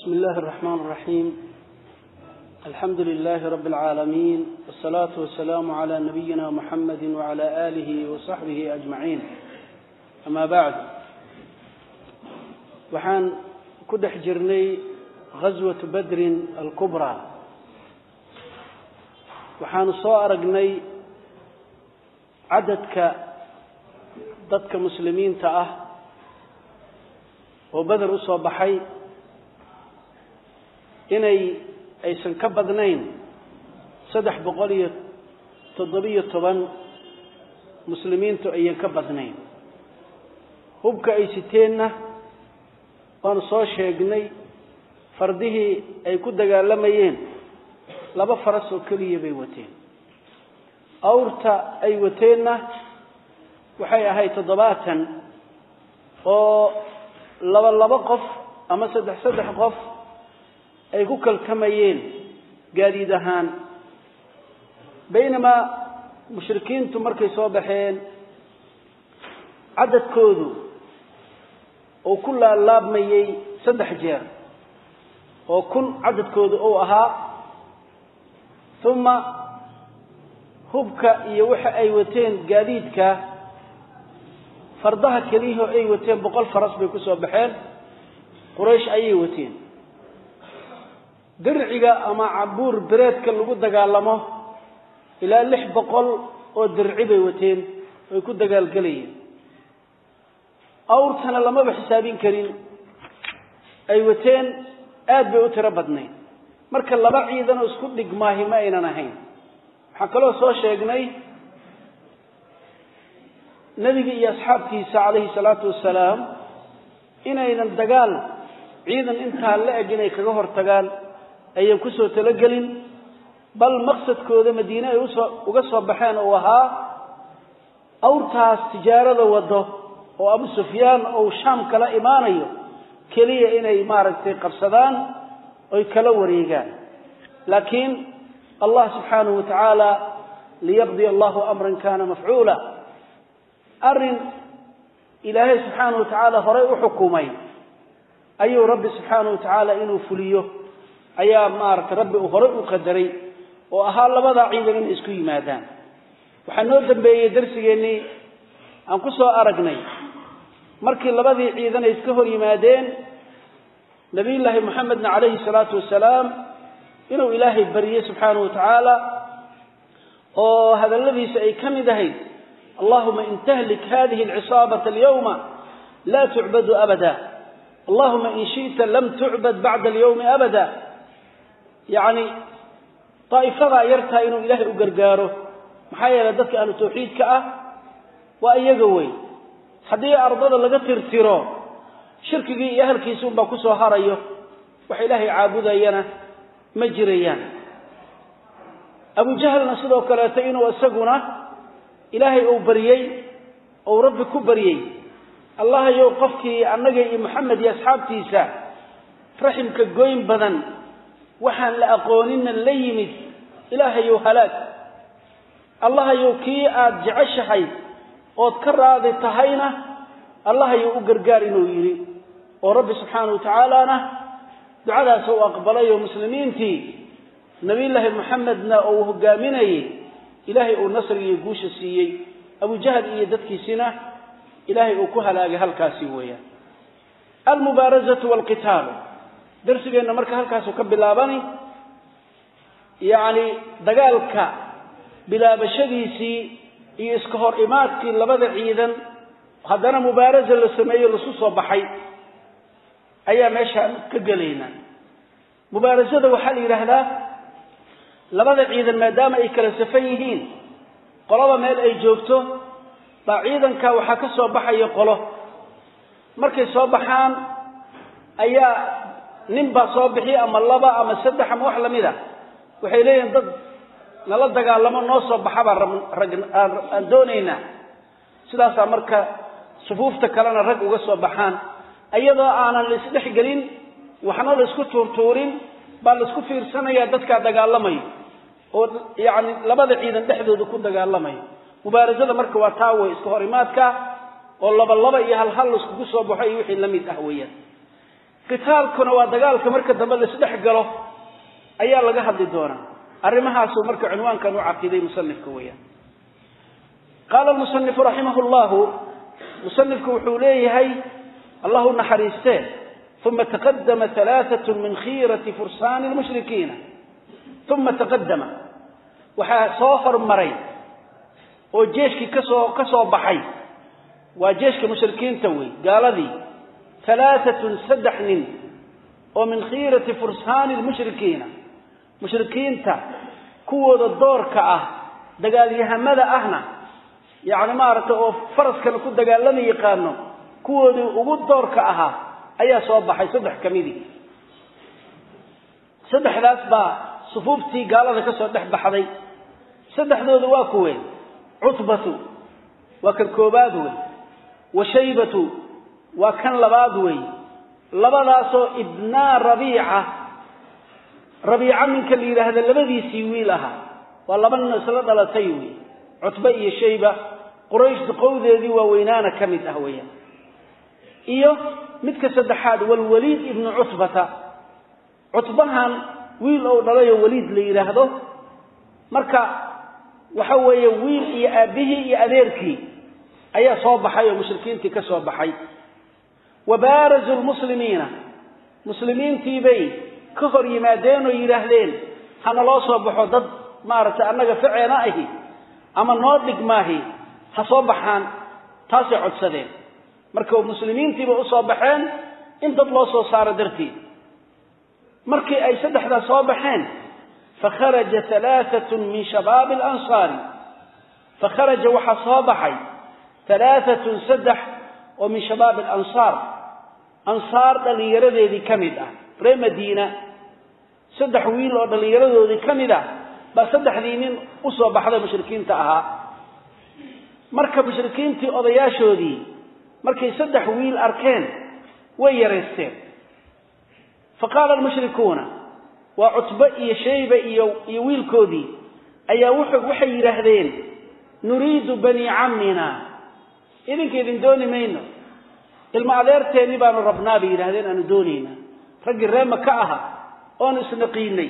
بسم الله الرحمن الرحيم الحمد لله رب العالمين والصلاة والسلام على نبينا محمد وعلى آله وصحبه أجمعين أما بعد waxaan ku dhex jirnay ghaswatu badrin alkubraa waxaanu soo aragnay cadadka dadka muslimiinta ah oo beder u soo baxay inay aysan ka badnayn saddex boqol iyo toddobiyo toban muslimiintu ayan ka badnayn. Hubka ay siteenna waanu soo sheegnay fardihii ay ku dagaalamayeen laba faras oo keliya bay wateen. Awrta ay wateenna waxay ahayd toddobaatan oo laba laba qof ama saddex saddex qof ay ku kalkamayeen gaadiid ahaan. Baynamaa mushrikiintu markay soo baxeen cadadkoodu uu ku laalaabmayey saddex jeer oo kun cadadkoodu uu ahaa. Uma hubka iyo waxa ay wateen gaadiidka fardaha keliyahoo ay wateen boqol faras bay ku soo baxeen. Quraysh ayay wateen dirciga ama cabuur bereedka lagu dagaalamo ilaa lix boqol oo dirci bay wateen ay ku dagaalgelayeen. Awrtana lamaba xisaabin karin ay wateen aad bay u tiro badnayd. Marka laba ciidanoo isku dhigmaahi ma aynan ahayn. Waxaan kaloo soo sheegnay nebiga iyo asxaabtiisa calayhi salaatu wasalaam inaynan dagaal ciidan intaa la eg inay kaga hortagaan ayan ku soo talagelin. Bal maqsadkooda madiine ay u soo uga soo baxeen uu ahaa awrtaas tijaarada wado oo abu sufyaan ou shaam kala imaanayo keliya inay maaragtay qabsadaan oy kala wareegaan. Laakiin allah subxaanahu wa tacaala liyaqdiya allahu amran kana mafcuula. Arrin ilaahay subxaanahu wa tacaala horay u xukumay. Ayuu rabbi subxaanahu wa tacaala inuu fuliyo ayaa maaragtay rabbi uu horay u qadaray oo ahaa labadaa ciidan inay isku yimaadaan. Waxaa noo dambeeyey darsigeennii aan ku soo aragnay. Markii labadii ciidan ay iska hor yimaadeen nabiyullaahi moxamedna calayhi salaatu wasalaam inuu ilaahay bariyey subxaanahu wa tacaala oo hadalladiisa ay ka mid ahayd allahuma in tahlik hadihi alcisaabata alyawma laa tucbadu abada. Allahuma in shi'ta lam tucbad bacda alyawmi abada yacni daa'ifadaa yartaa inuu ilaahay u gargaaro. Maxaa yeelay dadka ahlu tawxiidka ah waa iyaga wey haddii ardada laga tirtiro shirkigii iyo ahalkiisi unbaa ku soo harayo. Wax ilaahay caabudayana ma jirayaan. Abujahlna sidoo kaleeto inuu isaguna ilaahay uu baryey ou rabbi ku baryey allahayow qofkii annaga iyo maxamed iyo asxaabtiisa raximka goyn badan waxaan la aqoonina la yimid ilaahayow halaag. Allahayow kii aada jeceshahay ood ka raadi tahayna allahayow u gargaar inuu yidhi. Oo rabbi subxaanahu wa tacaalana ducadaas uu aqbalay oo muslimiintii nabiyullaahi moxamedna uu hogaaminayey ilaahay uu nasriga iyo guusha siiyey. Abujahl iyo dadkiisina ilaahay uu ku halaagay halkaasi weeyaan. Almubaarazatu waalqitaalu darsigeenna marka halkaasuu ka bilaabani yacni dagaalka bilaabashadiisii iyo iska hor imaadkii labada ciidan haddana mubaaraza la sameeyo lasu soo baxay ayaa meeshaan ka gelaynaa mubaarasada waxaa la yidhaahdaa labada ciidan maadaama ay kala safan yihiin qolaba meel ay joogto baa ciidanka waxaa ka soo baxaya qolo. Markay soo baxaan ayaa nin baa soo bixi ama laba ama saddex ama wax la mid a waxay leeyihiin dad nala dagaalamo noo soo baxa baan aan doonaynaa. Sidaasaa marka sufuufta kalena rag uga soo baxaan. Iyadoo aanan la isdhex gelin waxna la isku tuurtuurin baa la isku fiirsanaya dadkaa dagaalamayo oo yacni labada ciidan dhexdooda ku dagaalamayo mubaarasada marka waa taa wey iska hor imaadka oo laba laba iyo hal hal la soo baxo iyo wixii la mid ah weeyaan qitaalkuna waa dagaalka marka dambe laisdhex galo ayaa laga hadli doonaa. Arrimahaasuu marka cinwaankan u caqiiday musanifka weeyaan. Qaala almusanifu raximah llahu musanifku wuxuu leeyahay allahu naxariistee uma taqadama alaaatu min khiirati fursaani lmushrikiina uma taqadama waxaa soo hormaray oo jeeshkii ka soo ka soo baxay. Waa jeeshka mushrikiinta wey gaaladii alaaatun saddex nin oo min khiirati fursaani lmushrikiina mushrikiinta kuwooda doorka ah dagaalyahamada ahna yacni maaragtay oo faraskana ku dagaalama yaqaano kuwoodii ugu doorka ahaa ayaa soo baxay saddex ka midii saddexdaas baa sufuuftii gaalada ka soo dhex baxday saddexdooda waa kuween cutbatu waa kan koobaad wey wa shaybatu waa kan labaad wey labadaasoo ibnaa rabiica. Rabiica ninka la yidhaahda labadiisii wiil ahaa waa laba nin isla dhalatay wey cutbe iyo shayba. Quraysh duqowdeedii waaweynaana ka mid ah weeyaan. Iyo midka saddexaad walwaliid ibnu cutbata. Cutbahan wiil ou dhalayo waliid la yidhaahdo marka waxa weeye wiil iyo aabbihii iyo adeerkii ayaa soo baxay oo mushrikiintii ka soo baxay wa baarazu lmuslimiina muslimiintiibay ka hor yimaadeen oo yidhaahdeen hana loo soo baxo dad maaragtay annaga ficeena ahi ama noo dhigmaahi ha soo baxaan taasay codsadeen. Marka muslimiintiiba u soo baxeen in dad loo soo saaro darteed. Markii ay saddexdaas soo baxeen fakharaja alaaatun min shabaabi alansaari fakharaja waxaa soo baxay alaaatun saddex oo min shabaabi alansaar ansaar dhallinyaradeedii ka mid ah. Ree madiina saddex wiil oo dhallinyaradoodii ka mid ah baa saddexdii nin u soo baxday mushrikiinta ahaa. Marka mushrikiintii odayaashoodii markay saddex wiil arkeen way yaraysteen fa qaala almushrikuuna waa cutbe iyo shayba iyo iyo wiilkoodii ayaa wuxuu waxay yidhaahdeen nuriidu banii cammina. Idinka idin dooni mayno ilma adeerteenni baanu rabnaa bay yidhahdeen aanu doonaynaa. Raggii reema ka aha oonu isnaqiinay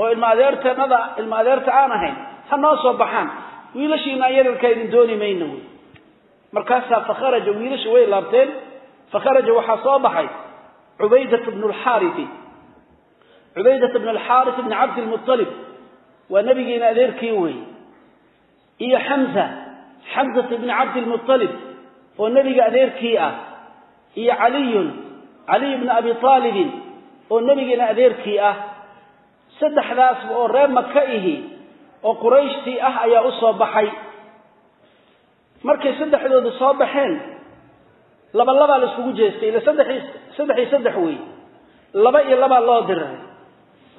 oo ilma adeerteennada ilma adeerta aan ahayn ha noo soo baxaan. Wiilashiina yararkaa idin dooni mayno wy markaasaa fakharaja wiilasha way laabteen fakharaja waxaa soo baxay cubaydat bnu lxaarifi cubaydat bnu alxaaris bni cabdilmualib waa nabigeena adeerkii wey. Iyo xamza xamzat bni cabdilmualib oo nebiga adeerkii ah iyo caliyun caliy bni abi aalibin oo nebigeena adeerkii ah saddexdaasba oo reer maka ihi oo qurayshtii ah ayaa u soo baxay. Markay saddexdoodu soo baxeen laba labaa la iskugu jeestay ila saddexii saddexii saddex wey laba iyo labaa loo diray.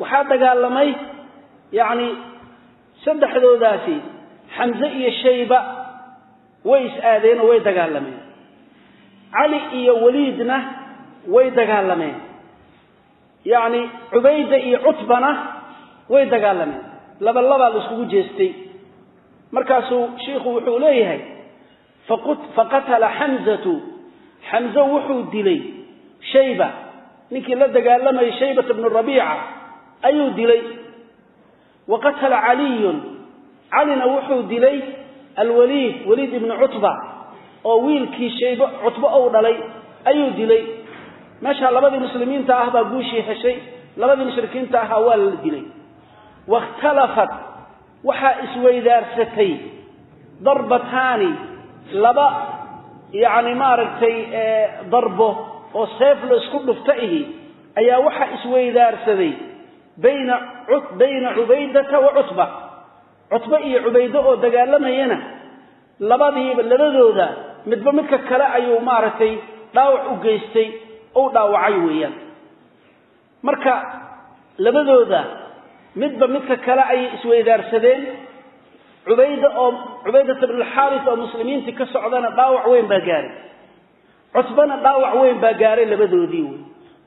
Waxaa dagaalamay yacni saddexdoodaasi xamse iyo shayba way is-aadeen oo way dagaalameen cali iyo waliidna way dagaalameen. Yacni cubayda iyo cutbana way dagaalameen. Laba labaa la iskugu jeestay. Markaasuu shiikhu wuxuu leeyahay faqatala xamzatu xamzo wuxuu dilay shayba. Ninkii la dagaalamayay shaybata bnu rabiica ayuu dilay. Wa qatala caliyun. Calina wuxuu dilay alwaliid waliid ibnu cutba oo wiilkii shaybo cutbo ou dhalay ayuu dilay. Meeshaa labadii muslimiinta ah baa guushii heshay labadii mushrikiinta ahaa waa la dilay. Waاkhtalafat waxaa isweydaarsatay darbataani laba yacni maaragtay darbo oo seef la isku dhufta ihi ayaa waxaa isweydaarsaday bayna bayna cubaydata wa cutba. Cutbe iyo cubaydo oo dagaalamayana labadiiba labadooda midba midka kale ayuu maaragtay dhaawac u geystay ou dhaawacay weeyaan. Marka labadooda midba midka kale ayay isweydaarsadeen. Cubayda oo cubaydata bnulxaaris oo muslimiintii ka socdana dhaawac weyn baa gaaray. Cutbana dhaawac weyn baa gaaray labadoodii wey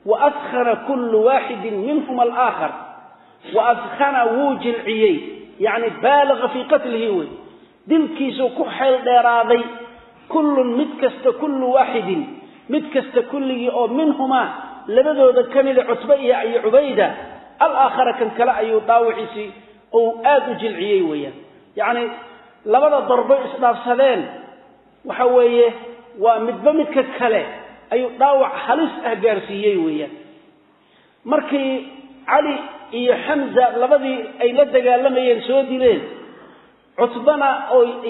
wa askhana kullu waaxidin minhuma alaakhar. Wa askhana wuu jilciyey yacni baalaga fii qatlihi wey dilkiisuu ku xeel dheeraaday kullun mid kasta kullu waaxidin mid kasta kulligii oo minhumaa labadooda ka mida cutbe iyo iyo cubayda alaakhara kan kale ayuu dhaawiciisii uu aada u jilciyey weeyaan. Yacni labada darbo isdhaafsadeen waxa weeye waa midba midka kale ayuu dhaawac halis ah gaarsiiyey weeyaan. Markii cali iyo xamza labadii ay la dagaalamayeen soo dileen cutbana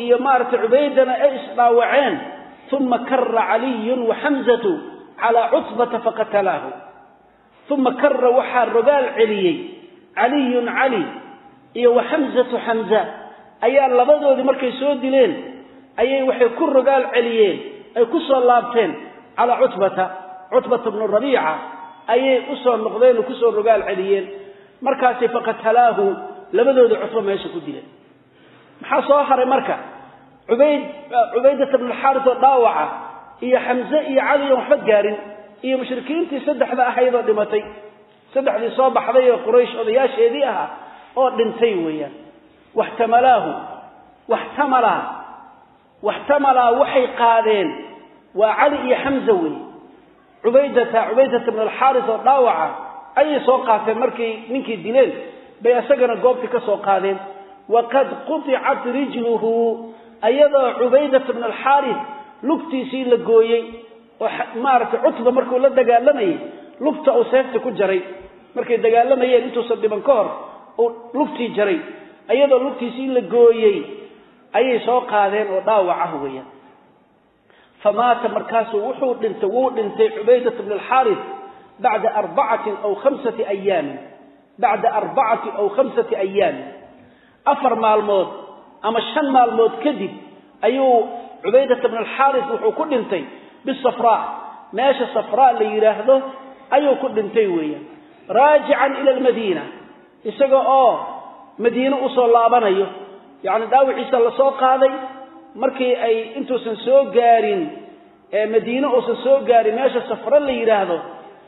iyo maaragtay cubaydana ay isdhaawaceen uma kara caliyun wa xamzatu calaa cutbata faqatalaahu. Uma kara waxaa rogaal celiyey caliyun cali iyo wa xamzatu xamza ayaa labadoodii markay soo dileen ayay waxay ku rogaal celiyeen ay ku soo laabteen calaa cutbata cutbata bnu rabiica ayay u soo noqdeen oo ku soo rogaal celiyeen. Markaasay faqatalaahu labadoodii cutbo meesha ku dileen maxaa soo haray marka? Cubayd cubaydata bnulxaaris oo dhaawaca iyo xamse iyo cali oon waxba gaarin iyo mushrikiintii saddexda ahaydoo dhimatay. Saddexdii soo baxday ee quraysh odayaasheedii ahaa oo dhintay weeyaan. Waxtamalaahu waxtamalaa waxtamalaa waxay qaadeen. Waa cali iyo xamza wey cubaydata cubaydata bn alxaaris oo dhaawaca ayay soo qaateen markay ninkii dileen bay isagana goobtii ka soo qaadeen waqad quطicat rijluhu ayadoo cubaydata bn alxaaris lugtiisii la gooyey oo maaragtay cutba markuu la dagaalamayay lugta uu seefta ku jaray markay dagaalamayeen intuusan dhiban ka hor uu lugtii jaray ayadoo lugtiisii la gooyey ayay soo qaadeen oo dhaawac ah weeyaan famaata markaasuu wuxuu dhintay wuu dhintay cubaydata bn alxaaris bacda arbacatin aw khamsati ayaamin bacda arbacati aw khamsati ayaamin afar maalmood ama shan maalmood kadib ayuu cubaydata bn alxaaris wuxuu ku dhintay bisafraa meesha safraa la yidhaahdo ayuu ku dhintay weeyaan. Raajican ila almadiina isaga oo madiine u soo laabanayo. Yacni dhaawiciisa la soo qaaday markii ay intuusan soo gaarin madiine uusan soo gaarin meesha safro la yidhaahdo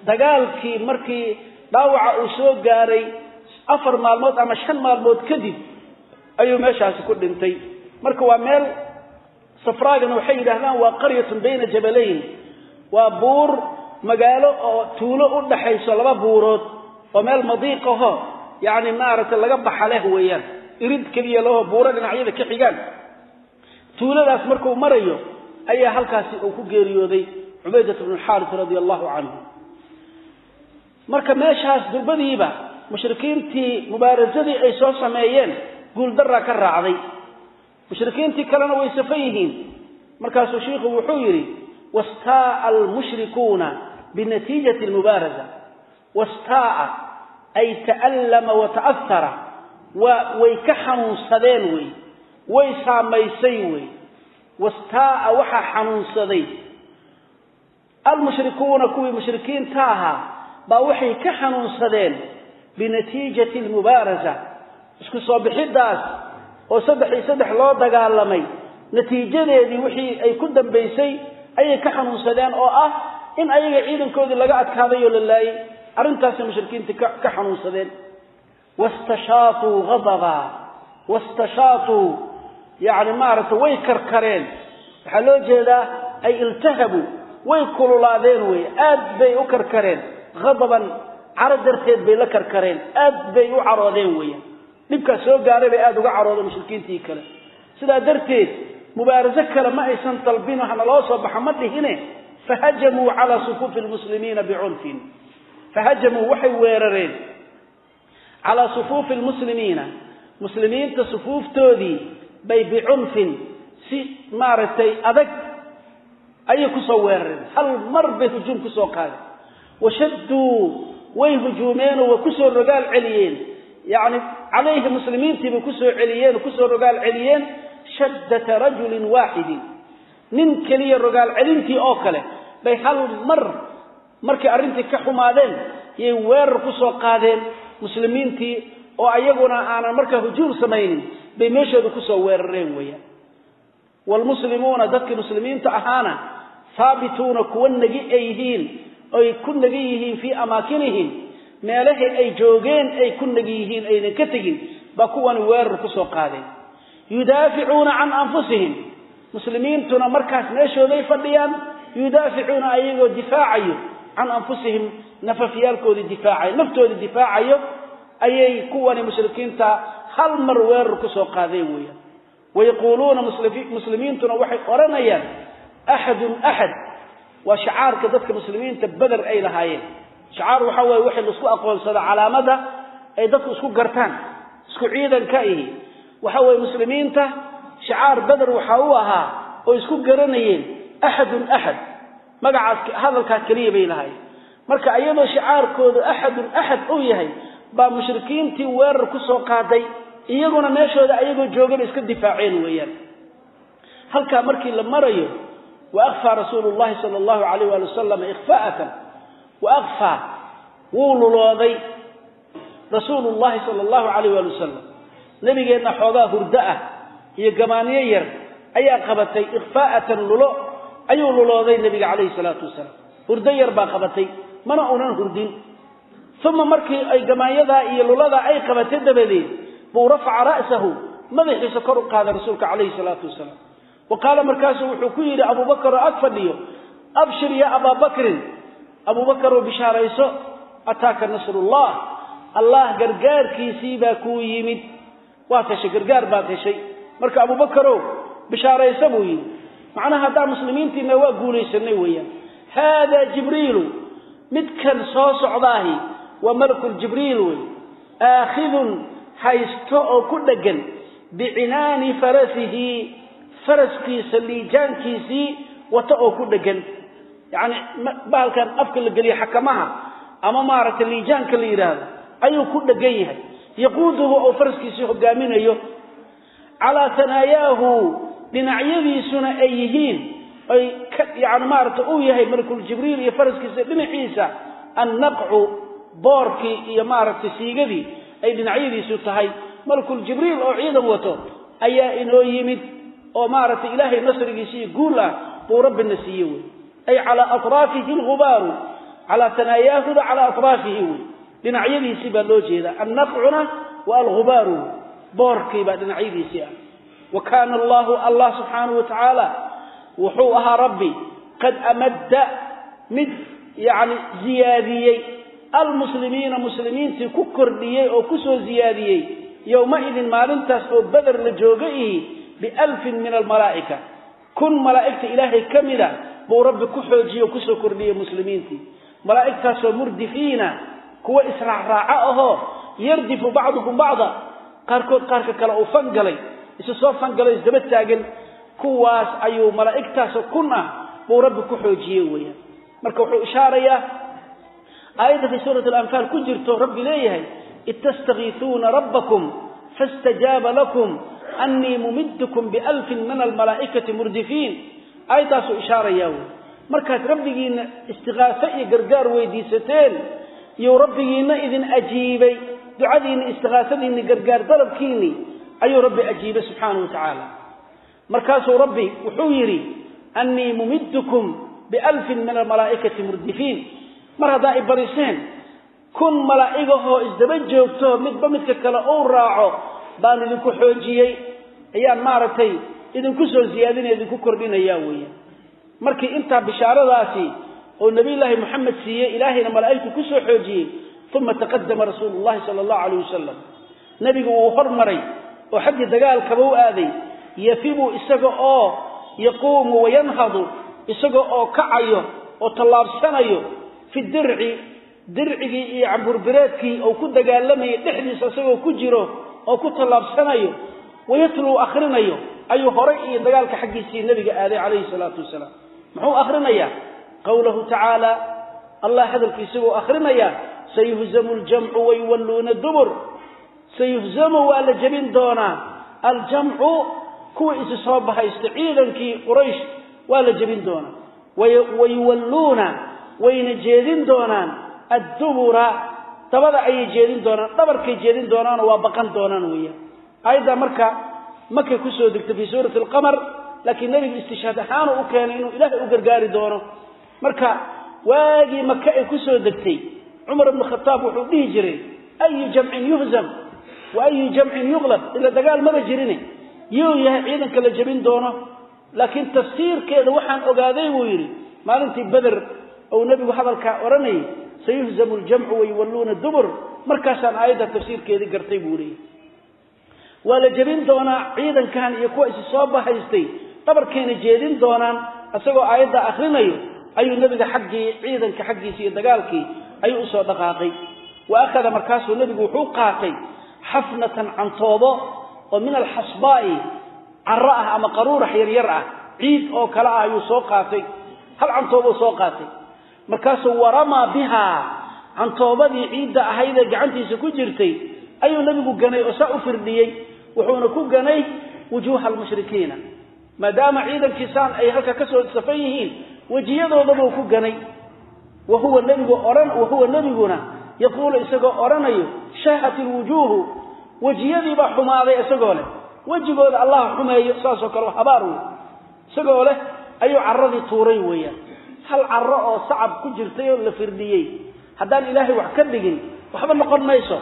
dagaalkii markii dhaawaca uu soo gaaray afar maalmood ama shan maalmood kadib ayuu meeshaasi ku dhintay. Marka waa meel safraagana waxay yidhahdaan waa qaryatun bayna jabalayn. Waa buur magaalo oo tuulo u dhaxayso laba buurood oo meel madiiqaho yacni maaragtay laga baxa leh weeyaan. Irid keliya laho buuro dhinacyada ka xigaan. Tuuladaas markuu marayo ayaa halkaasi uu ku geeriyooday cubaydat bnu alxaaris radia allahu canhu marka meeshaas durbadiiba mushrikiintii mubaarasadii ay soo sameeyeen guuldaraa ka raacday. Mushrikiintii kalena way safan yihiin. Markaasuu shiikhu wuxuu yidhi wastaa'a almushrikuuna binatiijati almubaarasa wastaa'a ay ta'allama wa ta'ahara waa way ka xanuunsadeen wey. Way saamaysay wey. Wastaa'a waxaa xanuunsaday. Almushrikuuna kuwii mushrikiinta ahaa baa waxay ka xanuunsadeen binatiijati almubaarasa isku soo bixiddaas oo saddex iyo saddex loo dagaalamay natiijadeedii wixii ay ku dambaysay ayay ka xanuunsadeen oo ah in ayaga ciidankoodii laga adkaaday oo la laayay. Arrintaasay mushrikiintii ka xanuunsadeen. Wastashaatuu hadaba wastashaatuu yacni maaragtay way karkareen. Waxaa loo jeedaa ay iltahabuu way kululaadeen wey aad bay u karkareen. Hadaban caro darteed bay la karkareen. Aad bay u caroodeen weeyaan dhibkaas soo gaaray bay aada uga caroodeen mushrikiintii kale. Sidaa darteed mubaaraso kale ma aysan dalbino hana loo soo baxa ma dhihine fahajamuu calaa sufuufi lmuslimiina bicunfin fahajamuu waxay weerareen calaa sufuufi lmuslimiina muslimiinta sufuuftoodii bay bicunfin si maaragtay adag ayay ku soo weerareen. Hal mar bay hujuum ku soo qaadeen. Washadduu way hujuumeenoo way ku soo rogaal celiyeen yacni calayhi muslimiintiibay ku soo celiyeen oo ku soo rogaal celiyeen shaddata rajulin waaxidin nin keliya rogaal celintii oo kale bay hal mar markay arrintii ka xumaadeen yay weerar ku soo qaadeen muslimiintii oo ayaguna aanan markaa hujuum samaynin bay meeshooda ku soo weerareen weeyaan. Waalmuslimuuna dadkii muslimiinta ahaana haabituuna kuwa negi ay yihiin oy ku negi yihiin fii amaakinihim meelahii ay joogeen ay ku negi yihiin aynan ka tegin baa kuwani weerar ku soo qaadeen. Yudaaficuuna can anfusihim. Muslimiintuna markaas meeshooday fadhiyaan yudaaficuuna ayagoo difaacayo. Can anfusihim nafafyaalkoodii difaacayo naftooda difaacayo ayay kuwani mushrikiinta hal mar weerar ku soo qaadeen weeyaan. Wayaquuluuna muslimiintuna waxay odhanayaan axadun axad waa shacaarka dadka muslimiinta beder ay lahaayeen shacaar waxaa weeye waxay la isku aqoonsada calaamada ay dadku isku gartaan isku ciidanka ihi. Waxa weeye muslimiinta shacaar beder waxaa u ahaa oo isku garanayeen axadun axad magacaas hadalkaa keliya bay lahaayeen. Marka iyadoo shacaarkoodu axadun axad uu yahay baa mushrikiintii weerar ku soo qaaday iyaguna meeshooda ayagoo joogaba iska difaaceen weeyaan. Halkaa markii la marayo wa akfaa rasuulu llahi sala allahu alayh waali wasalam ikhfaa'atan wa akfaa wuu lulooday rasuulu llahi sala allahu alayh waali wasalam nebigeenna xoogaa hurdo ah iyo gamaaniyo yar ayaa qabatay ikhfaa'atan lulo ayuu lulooday nebiga calayhi salaatu wasalaam hurdo yar baa qabatay mana unan hurdin uma markii ay gamaanyadaa iyo luladaa ay qabatay dabadeed buu rafaca ra'sahu madaxiisa kor u qaaday rasuulka calayhi salaatu wasalaam wa qaala markaasuu wuxuu ku yidhi abuubakar oo ag fadhiyo abshir ya abaa bakrin abuubakar oo bishaarayso ataaka nasrullah. Allah gargaarkiisii baa kuu yimid. Waad heshay gargaar baad heshay marka abuubakarow bishaarayso buu yidhi macnaha haddaa muslimiintiina waa guulaysanay weeyaan. Haadaa jibriilu midkan soo socdaahi waa malakuljibriil wey aakhidun haysto oo ku dheggan bicinaani farasihi faraskiisa liijaankiisii wata oo ku dheggan yacni bahalkan afka la geliyo xakamaha ama maaragtay liijaanka la yidhaahdo ayuu ku dheggan yahay. Yaquuduhu oo faraskiisii hogaaminayo calaa hanaayaahu dhinacyadiisuna ay yihiin ay yani maaragtay uu yahay malakuljibriil iyo faraskiisa dhinaciisa annaqcu boorkii iyo maaragtay siigadii ay dhinacyadiisu tahay. Malakuljibriil oo ciidan wato ayaa inoo yimid oo maaragtay ilaahay nasrigiisi iyo guul ah buu rabbina siiye wey ay calaa atraafihi algubaaru calaa tanaayaahuna calaa atraafihi wey dhinacyadiisii baa loo jeedaa annaqcuna waa algubaaru boorkii baa dhinacyadiisii ah. Wa kaana allahu allah subxaanahu wa tacaala wuxuu ahaa rabbi qad amadda mid yacni ziyaadiyey. Almuslimiina muslimiintii ku kordhiyey oo ku soo ziyaadiyey. Yowmaidin maalintaas oo beder la jooga ihi bialfin min almalaa'ika kun malaa'igta buu rabbi ku xoojiye oo ku soo kordhiyey muslimiintii. Malaa'igtaasoo murdifiina kuwa israacraaco ahoo yardifu bacdukum bacda. Qaarkood qaarka kale uu fangalay isu soo fangalay isdaba taagan. Kuwaas ayuu malaa'igtaasoo kun ah buu rabbi ku xoojiyey weeyaan. Marka wuxuu ishaarayaa aayadda fii suurati alanfaal ku jirto rabbi leeyahay id tastakiisuuna rabbakum faاstajaaba lakum annii mumidkum bialfin min almalaa'ikati murdifiin aayaddaasuu ishaarayaa wey. Markaad rabbigiinna istikaaso iyo gargaar weydiisateen iyuu rabbigiinna idin ajiibay ducadiinni istikaasadiinni gargaar dalabkiinni ayuu rabbi ajiibay subxaanahu wa tacaala. Markaasuu rabbi wuxuu yidhi annii mumidkum bialfin min almalaa'ikati murdifiin. Mar haddaa i bariseen kun malaa'igahoo isdaba joogto midba midka kale uu raaco baan idinku xoojiyey. Ayaan maaragtay idinku soo ziyaadinaya idinku kordhinayaa weeyaan markii intaa bishaaradaasi oo nebiyullaahi moxamed siiyey ilaahayna malaa'igtu ku soo xoojiyey uma taqadama rasuulu llahi sala allahu calayh wasalam nebigu wuu hormaray oo xaggii dagaalkaba u aaday yafibu isaga oo yaquumu wayanhadu isaga oo kacayo oo tallaabsanayo fi dirci dircigii iyo camburbireedkii oo ku dagaalamayay dhexdiisa isagoo ku jiro oo ku tallaabsanayo wayatluu akhrinayo ayuu horay iyo dagaalka xaggiisii nebiga aaday calayhi salaatu wasalaam. Muxuu akhrinayaa? Qawlahu tacaala allah hadalkiisagoo akhrinayaa sayuhzamu ljamcu wayuwalluuna dubur. Sayuhzamu waa la jebin doonaa. Aljamcu kuwa isi soo bahaysta ciidankii quraysh waa la jebin doonaa. Wayuwalluuna wayna jeedin doonaan addubura. Dabada ayay jeedin doonaan dhabarkay jeedin doonaanoo waa baqan doonaan weeyaan aayaddaa marka makay ku soo degtay fii suurati alqamar laakiin nebiga istishaad ahaanu u keenay inuu ilaahay u gargaari doono. Marka waagii maka ay ku soo degtay cumar ibnu khataab wuxuu dhihi jiray ayu jamcin yuhzam wa ayu jamcin yuqlab ila dagaal maba jirine yuu yahay ciidanka la jebin doono. Laakiin tafsiirkeeda waxaan ogaaday buu yidhi maalintii beder ou nebigu hadalkaa odhanayay sayuhzamu ljamcu wayuwalluuna dubur. Markaasaan aayadda tafsiirkeedii gartay buu leeyay waa la jebin doonaa ciidankan iyo kuwa isi soo bahaystay. Dhabarkayna jeedin doonaan isagoo aayadda akrinayo ayuu nebiga xaggii ciidanka xaggiisa iyo dagaalkii ayuu u soo dhaqaaqay. Wa akhada markaasuu nebigu wuxuu qaatay xafnatan cantoobo oo min alxasbaa'i caro ah ama qaruurax yaryar ah. Ciid oo kale ah ayuu soo qaatay. Hal cantoobou soo qaatay. Markaasuu waramaa bihaa cantoobadii ciidda ahaydee gacantiisa ku jirtay ayuu nebigu ganay oo saa u firdhiyey wuxuuna ku ganay wujuuha almushrikiina. Maadaama ciidankiisaan ay halka ka soo safan yihiin wejiyadoodabuu ku ganay. Wa huwa nebigu odhan wa huwa nebiguna yaquulu isagoo odhanayo shaahat ilwujuuhu wejiyadiibaa xumaaday isagoo leh. Wejigooda allah xumeeyo saasoo kale habaar wey isagoo leh ayuu carradii tuuray weeyaan. Hal carro oo sacab ku jirtay oo la firdhiyey haddaan ilaahay wax ka dhigin waxba noqon mayso.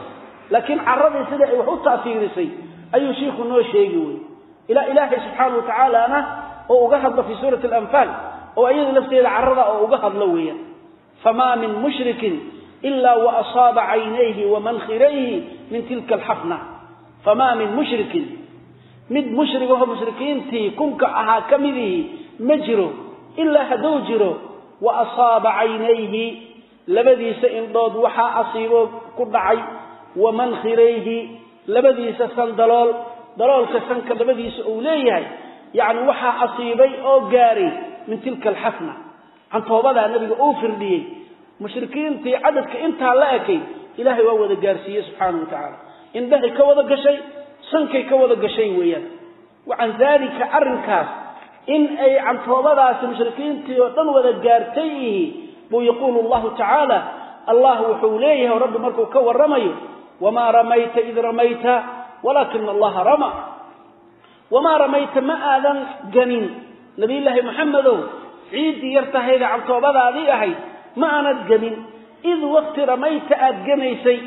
Laakiin carradii sida ay wax u taafiirisay ayuu shiikhu noo sheegi wey ilaa ilaahay subxaana wa tacaalaana oo uga hadlo fii suurati alanfaal oo iyada lafteeda carrada oo uga hadlo weeyaan. Famaa min mushrikin ilaa wa asaaba caynayhi wa mankhirayhi min tilka alxafna. Famaa min mushrikin mid mushrigahoo mushrikiintii kunka ahaa ka midihii ma jiro ilaa hadduu jiro wa asaaba caynayhi labadiisa indhood waxaa asiiboo ku dhacay wa mankhirayhi labadiisa san dalool daloolka sanka labadiisa uu leeyahay yacni waxaa asiibay oo gaaray min tilka alxafna cantoobadaa nebiga uu firdhiyey mushrikiintii cadadka intaa la ekay ilaahay waa wada gaarsiiyey subxaanahu wa tacaala. Indhahay ka wada gashay sankay ka wada gashay weeyaan. Wa can daalika arrinkaas in ay cantoobadaasi mushrikiintii oo dhan wada gaartay ihi buu yaquulu allahu tacaala allah wuxuu leeyahay oo rabbi markuu ka warramayo wamaa ramayta id ramayta walaakina allaha rama wamaa ramayta ma aadan ganin nabiyullaahi maxamedow ciiddii yar tahayda cantoobadaadii ahayd ma aanad ganin id waqti ramayta aada ganaysay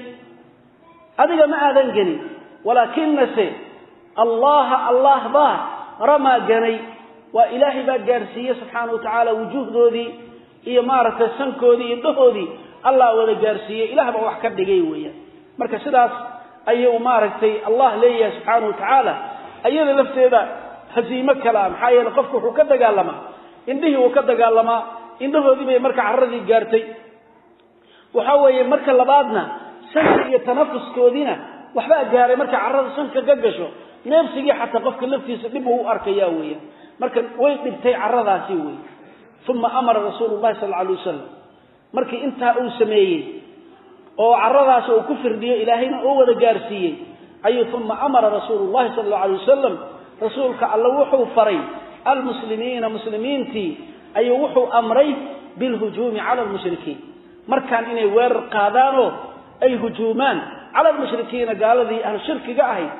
adiga ma aadan ganin walaakinase allaha allah baa ramaa ganay waa ilaahay baa gaarsiiyey subxaana wa tacaala wujuuhdoodii iyo maaragtay sankoodii iyo dhahoodii allah wada gaarsiiyey ilaah wax ka dhigay weeyaan marka sidaas ayuu maaragtay allah leeyahay subxaana wa tacaala ayada lafteeda hasiimo kalea maxaa yeele qofku wuxuu ka dagaalamaa indhihii wuu ka dagaalamaa indhahoodii bay marka carradii gaartay. Waxa weeye marka labaadna sanka iyo tanafuskoodiina waxbaa gaaray markay carrada sanka ka gasho neefsigii xataa qofka laftiisa dhib uu u arkaya weeyaan marka way dhibtay carradaasi wey uma amara rasuulu llahi sal alla alay wasalam markii intaa uu sameeyey oo carradaas uu ku firdhiyo ilaahayna uu wada gaarsiiyey ayuu uma amara rasuulu llahi sala allau alay wasalam rasuulka alle wuxuu faray almuslimiina muslimiintii ayuu wuxuu amray bilhujuumi cala almushrikiin markaan inay weerar qaadaanoo ay hujuumaan cala almushrikiina gaaladii ahlu shirkiga ahayd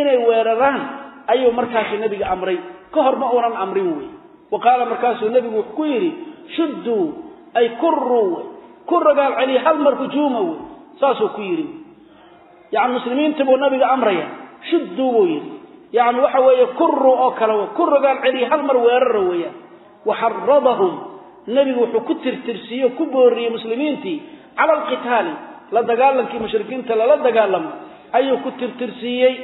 inay weeraraan ayuu markaasu nebiga amray. Ka hor ma uunan amrin wey. Wa qaala markaasuu nebigu wuxuu ku yidhi shudduu ay kuruu ku ragaal celiya hal mar hujuuma wey saasuu ku yidhi. Yani muslimiinta buu nabiga amraya shudduu buu yidhi. Yani waxa weeye kuruu oo kale w ku ragaal celiya hal mar weerara weeyaan. Waxaradahum nebigu wuxuu ku tirtirsiiye ku booriyey muslimiintii cala alqitaali la dagaalankii mushrikiinta lala dagaalamo ayuu ku tirtirsiiyey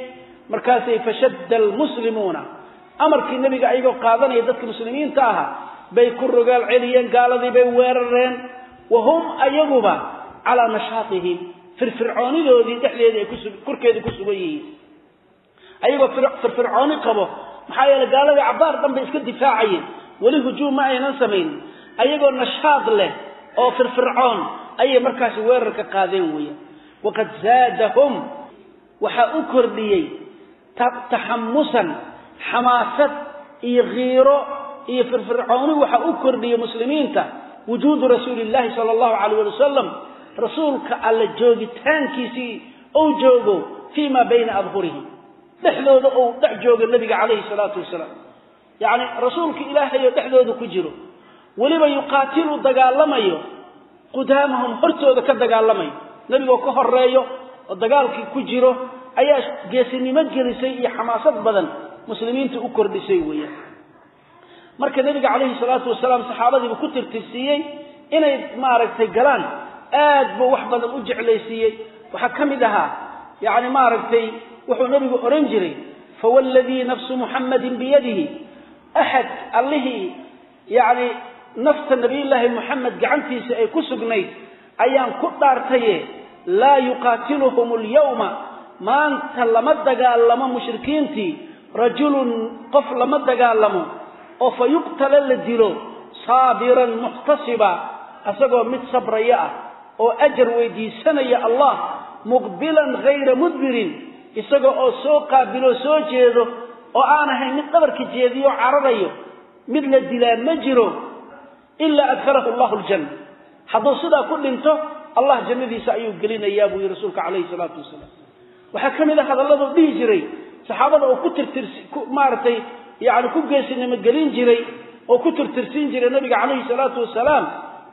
markaasay fashadda almuslimuuna amarkii nebiga ayagoo qaadanaya dadka muslimiinta ahaa bay ku rogaal celiyeen gaaladii bay weerareen wa hum ayaguba calaa nashaatihim firfircoonidoodii dhexdeedii ay korkeedii ku sugan yihiin. Ayagoo firfircooni qabo maxaa yeele gaaladii cabbaar dhan bay iska difaacayeen. Weli hujuum ma aynan samaynin ayagoo nashaad leh oo firfircoon ayay markaasi weerarka qaadeen weeyaan waqad zaadahum waxaa u kordhiyey taxamusan xamaasad iyo khiiro iyo firfircooni waxaa u kordhiyey muslimiinta wujuudu rasuuli illahi sala allahu calayh ali wasalam rasuulka alle joogitaankiisii ou joogo fii maa bayna adhurihim dhexdooda ou dhex joogo nebiga calayhi salaatu wasalaam. Yacni rasuulka ilaahayo dhexdooda ku jiro. Weliba yuqaatilu dagaalamayo qudaamahum hortooda ka dagaalamayo. Nebigoo ka horeeyo oo dagaalkii ku jiro ayaa geesinimo gelisay iyo xamaasad badan muslimiinta u kordhisay weeyaan marka nebiga calayhi salaatu wasalaam saxaabadiibu ku tirtirsiiyey inay maaragtay galaan aad buu wax badan u jeclaysiiyey. Waxaa ka mid ahaa yacni maaragtay wuxuu nabigu odhan jiray fawalladii nafsu muxammadin biyadihi. Axad allihii yacni nafta nabiyullaahi moxamed gacantiisa ay ku sugnayd ayaan ku dhaartaye laa yuqaatiluhum alyawma maanta lama dagaalamo mushrikiintii rajulun qof lama dagaalamo oo fa yuqtala la dilo saabiran muxtasiba isagoo mid sabraya ah oo ajar weydiisanaya allah muqbilan hayra mudbirin isaga oo soo qaabilo soo jeedo oo aan ahayn mid dhabarka jeediyo cararayo mid la dilaa ma jiro ilaa adkalahu allahu aljanna. Hadduu sidaa ku dhinto allah jannadiisa ayuu gelinayaa buu yihi rasuulka calayhi salaatu wasalaam. Waxaa ka mid a hadalladuu dhihi jiray saxaabada oo ku tirtirsi maaragtay yani ku geesinimo gelin jiray oo ku tirtirsiin jiray nabiga calayhi salaatu wasalaam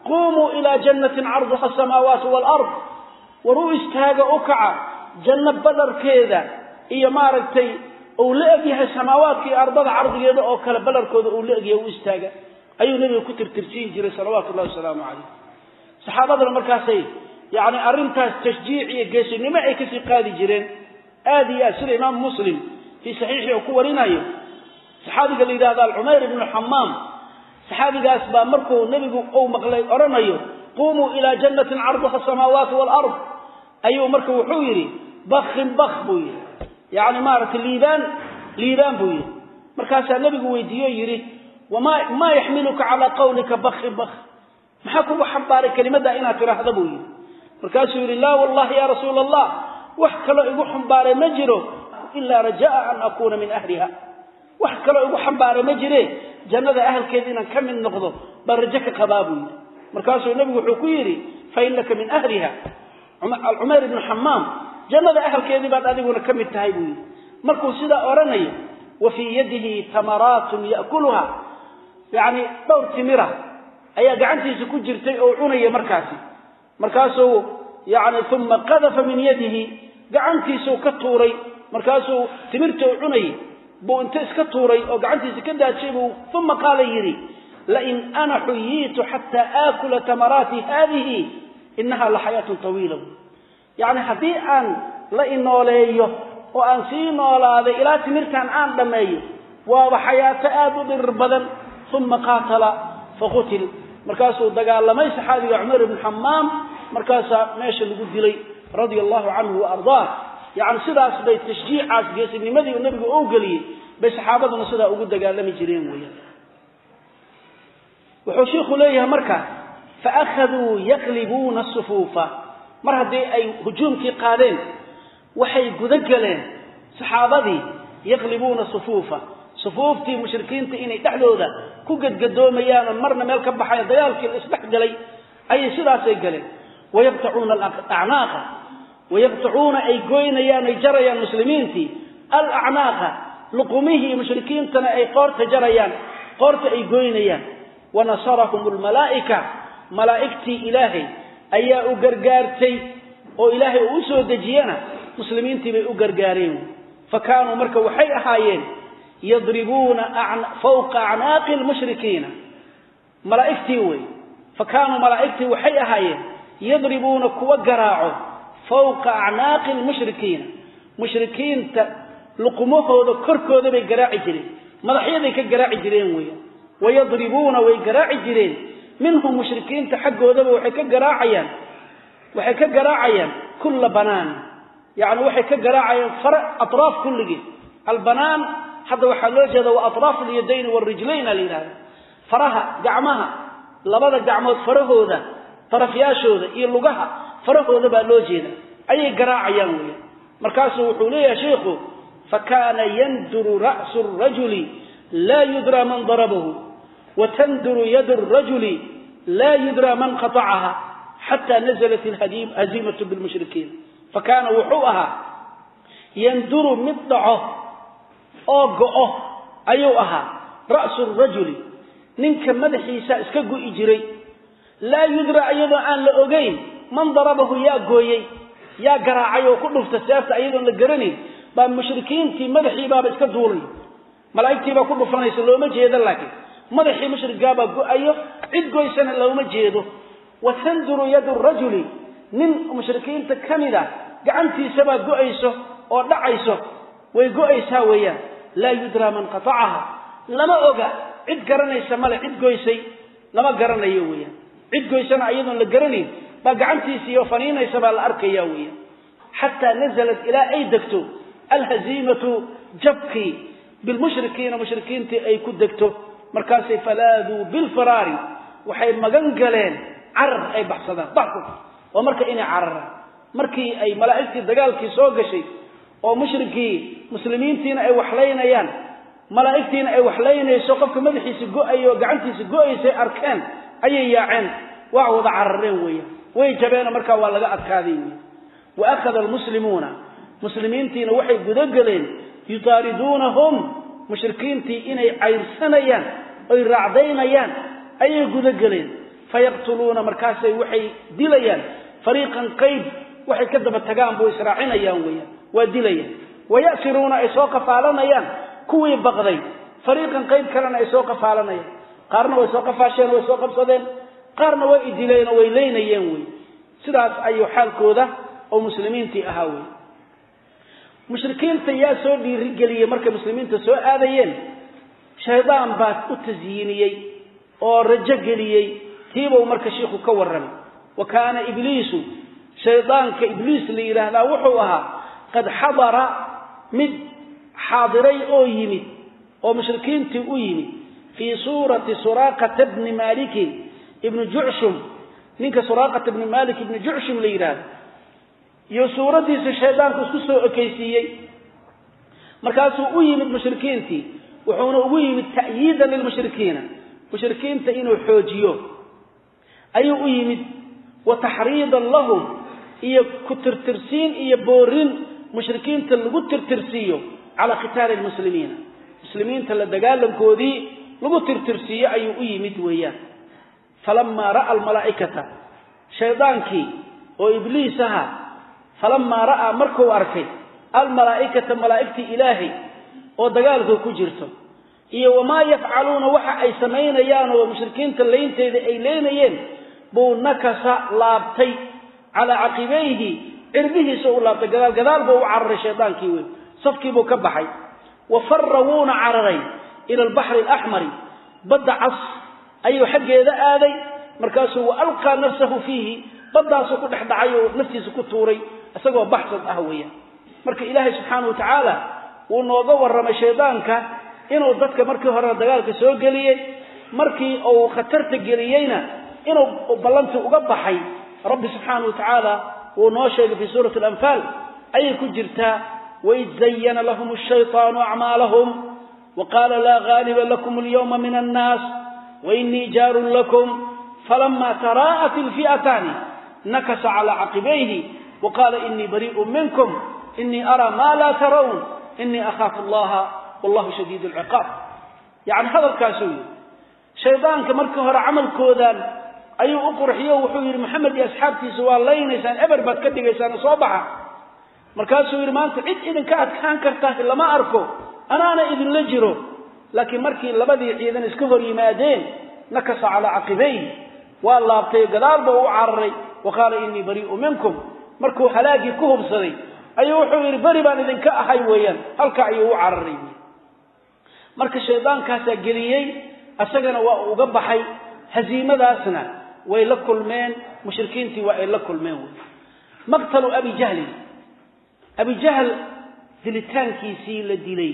quumuu ilaa jannatin carduha asamaawaatu waalard war u istaaga u kaca janno badarkeeda iyo maaragtay uu la egyahay samaawaadka iyo ardada cardigeeda oo kale badarkooda uu la egyahay u istaaga. Ayuu nabiga ku tirtirsiin jiray salawaatu ullahi wasalaamu calayh saxaabadana markaasay yani arrintaas tashjiic iyo geesinimo ay ka sii qaadi jireen. Aad iyo aad sida imaamu muslim fii saxiixi uu ku warinayo saxaabiga la yidhahdo alcumayr ibnu xamaam saxaabigaas baa markuu nebigu uu maqlay odhanayo quumuu ilaa jannatin carduha asamaawaatu waalard ayuu marka wuxuu yidhi bakin bak buu yidhi. Yacni maaragtay liibaan liibaan buu yidhi. Markaasaa nebigu weydiiyo yidhi wama maa yaxmiluka calaa qawlika bakin bak maxaa kugu xambaaray kelimaddaa inaad tidhaahda buu yidhi. Markaasuu yidhi laa wallahi ya rasuula allah wax kaloo igu xambaaray ma jiro ilaa rajaa an akuuna min ahliha wax kaloo igu xambaaray ma jire. Jannada ahalkeeda inaan ka mid noqdo baan rajo ka qabaa buu yidhi. Markaasuu nebigu wuxuu ku yidhi fa innaka min ahliha. Alcumayr ibnu xamaam jannada ahalkeedii baad adiguna ka mid tahay buu yidhi. Markuu sidaa odhanayo wa fii yadihi tamaraatun ya'kuluha. Yacni dhowr timira ayaa gacantiisa ku jirtay oo cunaya markaasi. Markaasuu yani uma qadafa min yadihi. Gacantiisuu ka tuuray. Markaasuu timirta u cunayay buu inta iska tuuray oo gacantiisa ka daajay buu uma qaala yidhi lain ana xuyiitu xataa aakula tamaraati haadihi inaha la xayaatun tawiila yacni haddii aan la inooleeyo oo aan sii noolaaday ilaa timirtan aan dhammeeyo waaba xayaato aada u dhirir badan. Uma qaatala faqutil markaasuu dagaalamay saxaabiga cumar ibnu xamaam markaasaa meesha lagu dilay radia allahu canhu wa yacni sidaas bay tashjiicaas geesinimadii nabigu ou geliyey bay saxaabaduna sidaa ugu dagaalami jireen weeyaan. Wuxuu shiikhu leeyahay marka faakhaduu yaqlibuuna sufuufa. Mar haddii ay hujuumkii qaadeen waxay guda geleen saxaabadii yaqlibuuna sufuufa. Sufuuftii mushrikiinta inay dhexdooda ku gadgadoomayaan oo marna meel ka baxayan dagaalkii la isdhex galay ayay sidaasay galeen. Wayaqtacuuna acnaaqa wayaqtacuuna ay goynayaan ay jarayaan muslimiintii alacnaaqa luqumihii mushrikiintana ay qoorta jarayaan qoorta ay goynayaan wanasarahum almalaa'ika malaa'igtii ilaahay ayaa u gargaartay oo ilaahay uu u soo dejiyana muslimiintii bay u gargaareen fa kaanuu marka waxay ahaayeen yadribuuna fawqa acnaaqi almushrikiina malaa'igtii wey fa kaanuu malaa'igtii waxay ahaayeen yadribuuna kuwa garaaco fawqa acnaaqi almushrikiina mushrikiinta luqumahooda korkooda bay garaaci jireen. Madaxyaday ka garaaci jireen weeyaan wayadribuuna way garaaci jireen. Minhum mushrikiinta xaggoodaba waxay ka garaacayaan. Waxay ka garaacayaan kulla banaan. Yacni waxay ka garaacayaan fara atraaf kulligii. Albanaan hadda waxaa loo jeeda waa atraaf alyadayni waarijlayna la yidhahda faraha gacmaha labada gacmood farahooda tarafyaashooda iyo lugaha farahooda baa loo jeeda. Ayay garaacayaan weeyaan markaasuu wuxuu leeyahay sheikhu fakaana yanduru ra'su rajuli laa yudraa man darabahu watanduru yadu rajuli laa yudraa man qatacaha xataa nazalat alhaziimatu bilmushrikiin. Fakaana wuxuu ahaa yanduru mid dhaco oo go'o ayuu ahaa ra'su rajuli ninka madaxiisa iska gu'i jiray. Laa yudraa iyadoo aan la ogayn man darabahu yaa gooyey yaa garaacay oo ku dhufta seefta iyadoon la garanayn baa mushrikiintii madaxii baaba iska duulay. Malaa'igtii baa ku dhufanaysa looma jeedo laakiin. Madaxii mushriggaabaa go'ayo cid goysana looma jeedo. Wa tanduru yadu rajuli nin mushrikiinta ka mid a gacantiisabaa go'ayso oo dhacayso. Way go'aysaa weeyaan. Laa yudraa man qatacaha lama oga cid garanaysa male cid goysay lama garanayo weeyaan. Cid goysana iyadoon la garanayn baa gacantiisiiyo faniinaysa baa la arkaya weeyaan xataa nazalat ilaa ay degto alhaziimatu jabkii bilmushrikiina mushrikiintii ay ku degto. Markaasay falaaduu bilfiraari waxay magan galeen carar ay baxsadaan. Baxku oo marka inay cararaan. Markii ay malaa'igtii dagaalkii soo gashay oo mushrikii muslimiintiina ay waxlaynayaan malaa'igtiina ay waxlaynayso qofka madaxiisa go'ayo oo gacantiisa go'aysay arkeen ayay yaaceen. Waa wada carareen weeyaan way jabeenoo markaa waa laga adkaaday wa akhada almuslimuuna muslimiintiina waxay gudageleen yutaariduunahum mushrikiintii inay cayrsanayaan oy raacdaynayaan ayay gudageleen fayaqtuluuna markaasay waxay dilayaan fariiqan qayb waxay ka daba tagaan buu israacinayaan weeyaan waa dilayaan. Wayasiruuna ay soo qafaalanayaan kuwii baqday fariiqan qayb kalena ay soo qafaalanayaan qaarna way soo qafaasheen way soo qabsadeen qaarna way idileen oo way leynayeen wey. Sidaas ayuu xaalkooda oo muslimiintii ahaa wey. Mushrikiinta yaa soo dhiirigeliyey markay muslimiinta soo aadayeen. Shaydaan baa u tasyiiniyey oo rajo geliyey. Tiibuu marka shiikhu ka warramay. Wa kaana ibliisu shaydaanka ibliis la yidhaahdaa wuxuu ahaa qad xadara mid xaadiray oo yimid oo mushrikiintii u yimid fii suurati suraaqata bni maalikin ibni jucshum ninka suraaqata bni maalik ibni jucshum la yidhaahdo iyo suuraddiisa shaydaanku isku soo ekaysiiyey markaasuu u yimid mushrikiintii. Wuxuuna ugu yimid ta'yiidan lilmushrikiina mushrikiinta inuu xoojiyo. Ayuu u yimid wa taxriidan lahum. Iyo ku tirtirsiin iyo boorin mushrikiinta lagu tirtirsiiyo calaa khitaali lmuslimiina muslimiinta la dagaalankoodii lagu tirtirsiiyo ayuu u yimid weeyaan falamaa ra'a almalaa'ikata shaydaankii oo ibliis ahaa falamaa ra'aa markuu arkay almalaa'ikata malaa'igtii ilaahay oo dagaalka ku jirto iyo wamaa yafcaluuna waxa ay samaynayaan oo mushrikiinta laynteeda ay leynayeen buu nakasa laabtay calaa caqibayhi cirbihiisa u laabtay gadaal gadaal buu u cararay shaydaankii wey safkiibuu ka baxay wa fara wuuna cararay ila albaxri alaxmari badda cas ayuu xaggeeda aaday. Markaasuu wa alqaa nafsahu fiihi baddaasuu ku dhex dhacay oo naftiisa ku tuuray isagoo baxsad ah weeyaan. Marka ilaahay subxaana wa tacaala wuu nooga warramay shaydaanka inuu dadka markii horena dagaalka soo geliyey markii uu khatarta geliyeyna inuu ballantii uga baxay rabbi subxaana wa tacaala wuu noo sheegay fii suurati alanfaal ayay ku jirtaa waid zayana lahum ashayطaanu acmaalahum waqaala laa gaaliba lakum alyawma min annaas wainii jaarun lakum falama taraa'at ilfi'ataani nakasa calaa caqibayhi waqaala inii barii'un minkum inii araa maa laa tarawn inii akhaafu allaha wallahu shadiid alciqaab yacni hadalkaasuu yidhi shaydaanka markii hore camalkoodan ayuu u qurxiyo wuxuu yidhi maxamed iyo asxaabtiisa waa laynaysaan eber baad ka dhigaysaan soo baxa markaasuu yidhi maanta cid idinka adkaan kartaa lama arko anaana idinla jiro laakiin markii labadii ciidan iska hor yimaadeen nakasa calaa caqibayhi waa laabtay gadaal buu u cararay. Wa qaala inii barii'u minkum. Markuu halaagii ku hubsaday ayuu wuxuu yidhi beri baan idinka ahay weeyaan. Halka ayuu u cararay. Marka shaydaankaasaa geliyey isagana waa uga baxay. Haziimadaasna way la kulmeen mushrikiintii waa ay la kulmeen wey maqtalu abi jahlin. Abi jahl dilitaankiisii la dilay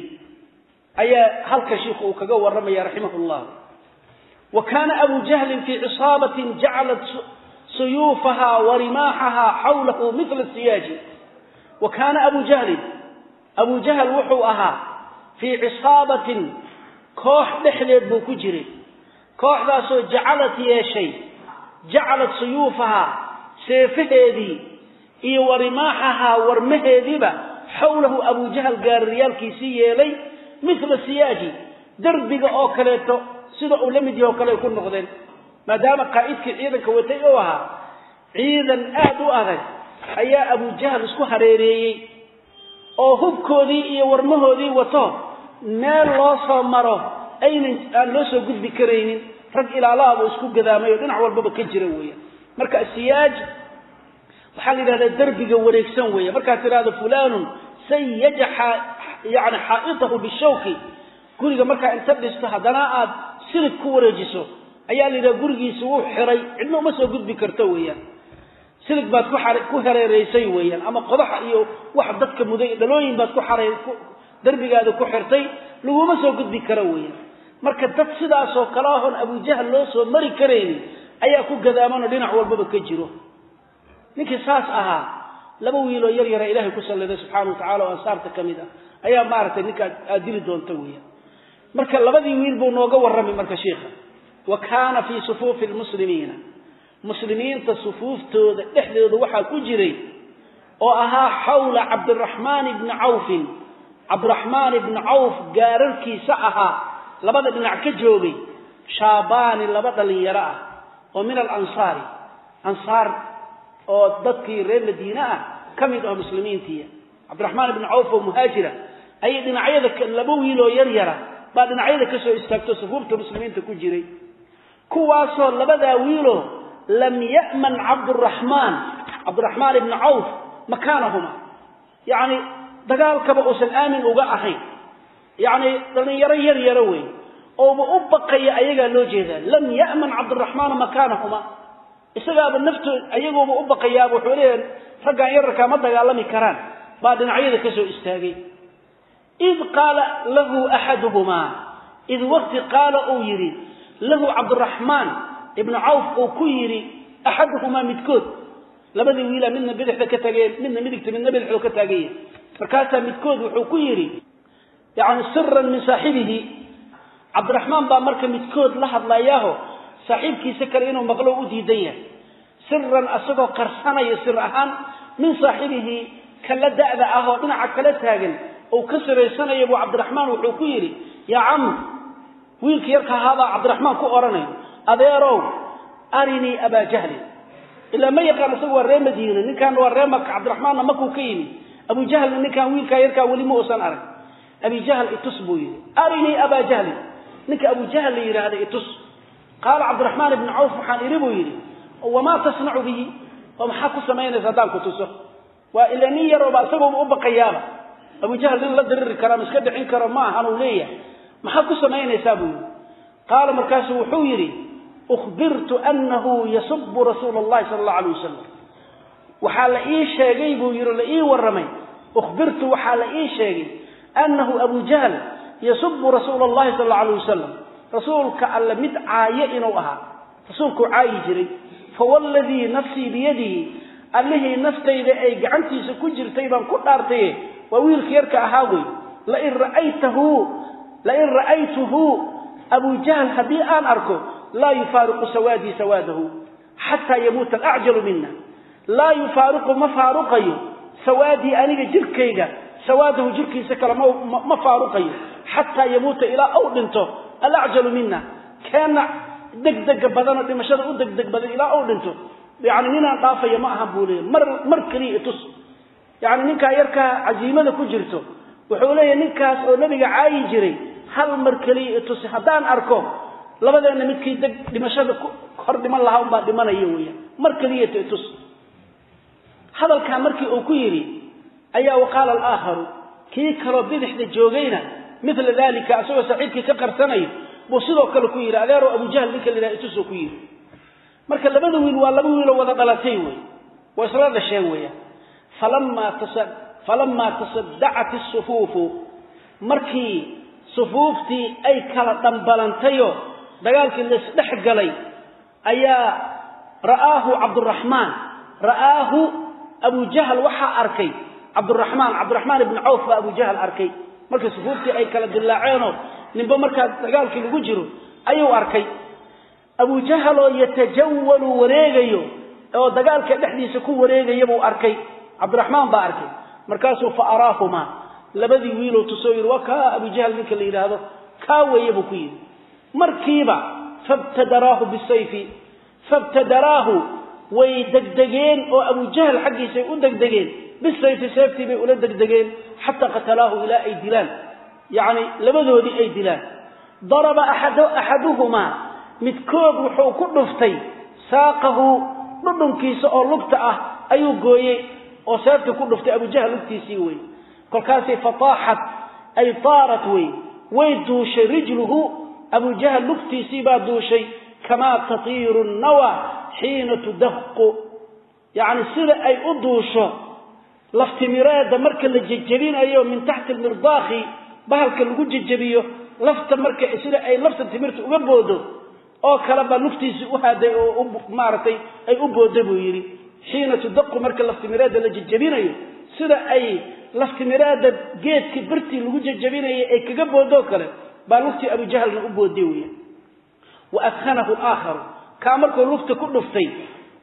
ayaa halka shiikhu uu kaga warramaya raximah llah wa kaana abu jahlin fii cisaabatin jacalat suyuufaha wa rimaaxaha xawlahu mila siyaaji. Wa kaana abu jahlin abu jahl wuxuu ahaa fii cisaabatin koox dhexdeed buu ku jiray. Kooxdaasoo jacalad yeeshay jacalad suyuufahaa seefaheedii iyo wa rimaaxahaa warmaheediiba xawlahu abujahal gaariyaalkiisii yeelay mila siyaaji derbiga oo kaleeto sida uu la mid yaho kale ay ku noqdeen. Maadaama qaa'idkii ciidanka watay oo ahaa ciidan aad u adag ayaa abujahal isku hareereeyey oo hubkoodii iyo warmahoodii wato meel loo soo maro aynan aan loo soo gudbi karaynin rag ilaalahabuu isku gadaamay oo dhinac walbaba ka jira weeyaan marka asiyaaj waxaa la yidhahdaa derbiga wareegsan weeye markaad tidhahdo fulanun sayaja yani xaa'itahu bishawki guriga markaa inta dhisto haddana aad silig ku wareejiso ayaa la yidhaha gurigiisa wuu xiray cidna uma soo gudbi karto weeyaan. Silig baad ku hareereysay weeyaan ama qodaxa iyo wax dadka muday dhalooyin baad ku derbigaada ku xirtay laguma soo gudbi karo weeyaan. Marka dad sidaasoo kale ahoon abujahal loo soo mari karaynin ayaa ku gadaamanoo dhinac walbaba ka jiro. Ninkii saas ahaa laba wiiloo yar yara ilaahay ku salliday subxaana wa tacala oo ansaarta ka mid ah. Ayaa maaragtay ninka aad dili doonta weeyaan marka labadii wiil buu nooga warramay marka sheikha. Wa kaana fii sufuufi lmuslimiina muslimiinta sufuuftooda dhexdooda waxaa ku jiray oo ahaa xawla cabdiraxmaan ibni cawfin. Cabdiraxmaan ibni cawf gaararkiisa ahaa labada dhinac ka joogay shaabaani laba dhalinyaro ah oo min alansaari. Ansaar oo dadkii reer madiine ah ka mid ah muslimiintii cabdiraxmaan ibni cawf oo muhaajira ayay dhinacyada laba wiiloo yar yara baa dhinacyada ka soo istaagto sufuufta muslimiinta ku jiray. Kuwaasoo labadaa wiiloo lam ya'man cabduraxmaan cabdiraxmaan ibni cawf makaanahuma. Yacni dagaalkaba uusan aamin uga ahayn. Yacni dhalinyaro yar yaro wey ooba u baqaya ayagaa loo jeedaa. Lam ya'man cabdiraxmaana makaanahuma isagaaba naftood ayagooba u baqayaaba wuxuu leeyahay raggaan yararkaa ma dagaalami karaan. Baa dhinacyada ka soo istaagay. Id qaala lahu axaduhumaa id waqti qaala uu yidhi lahu cabdiraxmaan ibnu cawf uu ku yidhi axaduhumaa midkood. Labadii wiilaa midna bidixda ka tageen midna midigta midna bidixda ka taaganya markaasaa midkood wuxuu ku yidhi yani siran min saaxibihi. Cabdiraxmaan baa marka midkood la hadlayaaho saaxiibkiisa kale inuu maqlo u diidan yahay. Siran asagoo qarsanaya sir ahaan min saaxibihi kala da'da ah oo dhinaca kala taagan ou ka siraysanayo buu cabdiraxmaan wuxuu ku yidhi yaa cam wiilka yarka ahaabaa cabdiraxmaan ku odhanayo adeerow arinii abaa jahlin ilaa ma yaqaan isagu waa ree madiine ninkaana waa ree maka cabdiraxmaanna makuu ka yimi abu jahlna ninkaan wiilkaa yarkaa weli ma uusan arag. Abi jahl itus buu yidhi. Arinii abaa jahlin ninka abu jahl la yidhaahda itus qaala cabdiraxmaan ibni cawf waxaan idhi buu yidhi wamaa tasnacu bihi? Oo maxaa ku samaynaysa? Haddaan ku tuso. Waa ila nin yarooba isagooba u baqayaaba. Abu jahl nin la diriri kara ma iska dhicin karo ma ahan uu leeyahay. Maxaad ku samaynaysaa? buu yidhi. Qaala markaasu wuxuu yidhi ukhbirtu anahu yasubu rasuula allahi sala allahu alay wasalam waxaa la ii sheegay buu yidhi la ii warramay. Ukhbirtu waxaa la ii sheegay annahu abu jahl yasubu rasuula allahi sala allau alay wasalam rasuulka alle mid caayo inuu ahaa. Rasuulkuu caayi jiray. Fawalladii nafsii biyadihi allihii naftayda ay gacantiisa ku jirtay baan ku dhaartaye waa wiilka yarka ahaa wey lain ra'aytahu ra'aytuhu abu jahl haddii aan arko laa yufaariqu sawaadii sawaadahu xataa yamuuta alacjalu mina laa yufaariqu ma faaruqayo sawaadii aniga jirkayga. Sawaadahu jirkiisa kale ma faaruqayo. Xataa yamuuta ilaa ou dhinto alacjalu mina keenna degdega badanoo dhimashada u degdeg badan ilaa ou dhinto yani ninaan dhaafaya ma ahan buu leeya mar mar keliya itus yani ninkaa yarkaa casiimada ku jirto wuxuu leeyahy ninkaas oo nabiga caayi jiray hal mar keliya itusi haddaan arko labadeenna midkii deg dhimashada hor dhiman lahaa unbaa dhimanaya weya mar keliyata itus hadalkaa markii uu ku yidhi ayaa waqaala alaakharu kii kaloo bidixda joogayna mila dalika asagoo saaxiibkii ka qarsanayo buu sidoo kale ku yidhi adeero abujahl ninka la itusuu ku yidhi. Marka labada wiil waa laba wiiloo wada dhalatay wey waa isla dhasheen weeyaan falamaa tasa falamaa tasaddacat isufuufu markii sufuuftii ay kala dhambalantayoo dagaalkii laisdhex galay ayaa ra'aahu cabduraxmaan ra'aahu abu jahl waxaa arkay cabduraxmaan cabdiraxmaan ibni cawf baa abu jahl arkay markii sufuuftii ay kala dillaaceenoo ninba markaa dagaalkii lagu jiro ayuu arkay. Abu jahloo yatajawalu wareegayo oo dagaalka dhexdiisa ku wareegaya buu arkay. Cabdiraxmaan baa arkay. Markaasuu fa araahumaa labadii wiilow tusoo yidhi waa kaa abu jahl ninka la yidhaahdo. Kaa weeye buu ku yidhi. Markiiba fabtadaraahu bisayfi. Fabtadaraahu way degdegeen oo abu jahl xaggiisay u degdegeen bisayfi seeftii bay ula degdegeen xataa qatalaahu ilaa ay dilaan. Yacni labadoodii ay dilaan. Daraba axaduhumaa midkood wuxuu ku dhuftay saaqahu dhudhunkiisa oo lugta ah ayuu gooyey oo seeftii ku dhuftay abujahal lugtiisii wey kolkaasay fataaxat ay taarat wey way duushay rijluhu abujahal lugtiisii baa duushay kamaa tatiiru nawa xiina tudaqu. Yacni sida ay u duusho laftimireeda marka la jejebinayo min taxti almirdaakhi bahalka lagu jejebiyo lafta marka sida ay lafta timirta uga boodo oo kale baa lugtiisii u haday oo maaragtay ay u booda buu yidhi. Xiina tudaqu marka laftimireeda la jejebinayo sida ay laftimireeda geedkii birtii lagu jejebinayay ay kaga boodoo kale baa lugtii abujahalna u booday weya wa adkhanahu aakharu kaa markuu lugta ku dhuftay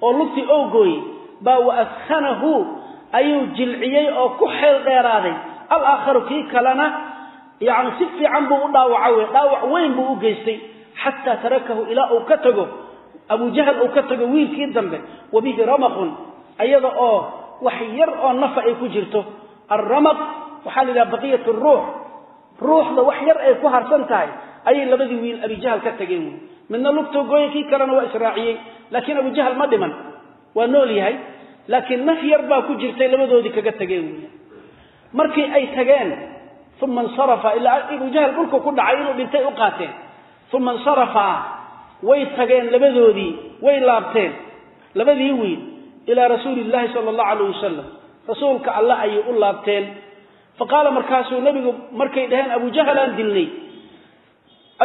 oo lugtii oo gooyey baa wa adkhanahu ayuu jilciyey oo ku xeel dheeraaday. Alaakharu kii kalena yani si fiican buu u dhaawaca wey. Dhaawac weyn buu u geystay. Xataa tarakahu ilaa uu ka tago abujahal uu ka tago wiilkii dambe. Wa bihi ramakun ayada oo wax yar oo nafa ay ku jirto. Alramaq waxaa la yidhaha baqiyat ruux. Ruuxda wax yar ay ku harsan tahay ayay labadii wiil abijahal ka tageen wey. Midna lugtoo gooye kii kalena waa israaciyey laakiin abujahal ma dhiman. Waa nool yahay laakiin naf yar baa ku jirtay labadoodii kaga tageen wey markii ay tageen uma insarafa ilaa abujahal dhulku ku dhacay inuu dhintay u qaateen. Uma insarafa way tageen labadoodii way laabteen. Labadii wiil ilaa rasuuli llahi sala allahu alayh wasalam rasuulka alle ayay u laabteen. Faqaala markaasuu nebigu markay dhaheen abujahalaan dilnay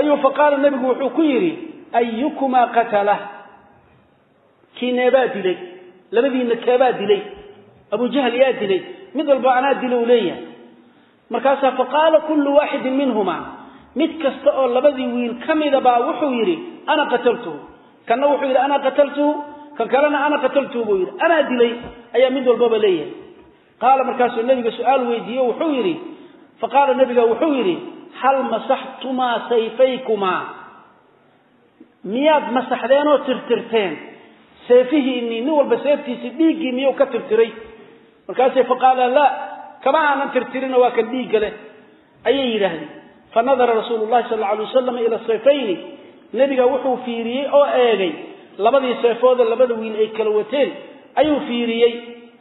ayuu faqaala nebigu wuxuu ku yidhi ayukumaa qatalah? Kiineebaa dilay labadiina keebaa dilay. Abujahal yaa dilay. Mid walba anaa dilo leeyahay. Markaasaa faqaala kullu waaxidin minhumaa. Mid kasta oo labadii wiil ka mida baa wuxuu yidhi ana qataltuhu. Kanna wuxuu yidhi ana qataltuhu. Kan kalena ana qataltuhu buu yidhi. Anaa dilay ayaa mid walbaba leeyahay. Qaala markaasuu nebiga su'aal weydiiye wuxuu yidhi faqaala nebiga wuxuu yidhi hal masaxtumaa sayfaykumaa? Miyaad masaxdeenoo tirtirteen seefihiinnii nin walba seeftiisii dhiiggii miyuu ka tirtiray? Markaasay faqaala laa kama aanan tirtirino waa kan dhiigga leh. Ayay yidhaahdeen. Fanadara rasuulu llahi sal alla alay wasalam ila sayfayni nebiga wuxuu fiiriyey oo eegay labadii seefooda labada wiil ay kala wateen ayuu fiiriyey.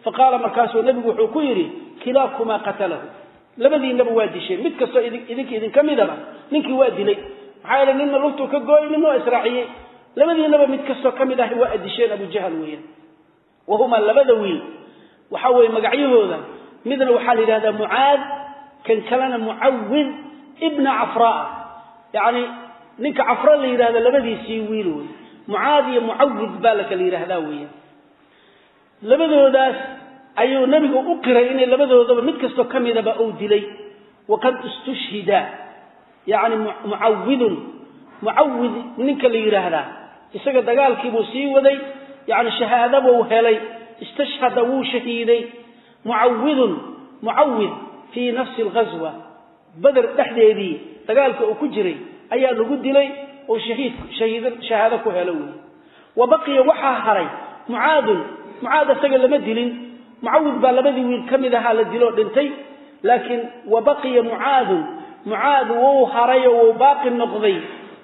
Faqaala markaasuu nebigu wuxuu ku yidhi kilaakumaa qatalahu. Labadiinaba waa disheen. Mid kastoo idinka idinka midaba ninkii waa dilay. Maxaa yeele ninna lugtuu ka gooyey ninna waa israaciyey labadiinaba mid kastoo ka mid ahi waa adisheen abujahal weeyaan. Wahumaa labada wiil. Waxa weeye magacyahooda midna waxaa la yidhahdaa mucaad kan kalena mucawid ibna cafraa yacni ninka cafra la yidhahda labadiisii wiil wey mucaad iyo mucawid baa la kala yidhaahdaa weeyaan. Labadoodaas ayuu nebigu u qiray inay labadoodaba mid kastoo ka midaba uu dilay. Waqad istushhida. Yacni mucawidun. Mucawid ninka la yidhaahdaa isaga dagaalkiibuu sii waday yacni shahaada buu helay istashhada wuu shahiiday. Mucawidun mucawid fii nafsi alghaswa beder dhexdeedii dagaalka uu ku jiray ayaa lagu dilay oo shahaado ku helo wey wa baqiya waxaa haray mucaadun mucaad isaga lama dilin. Mucawid baa labadii wiil ka mid ahaa la diloo dhintay laakiin wa baqiya mucaadun mucaad wuu haray oo wuu baaqi noqday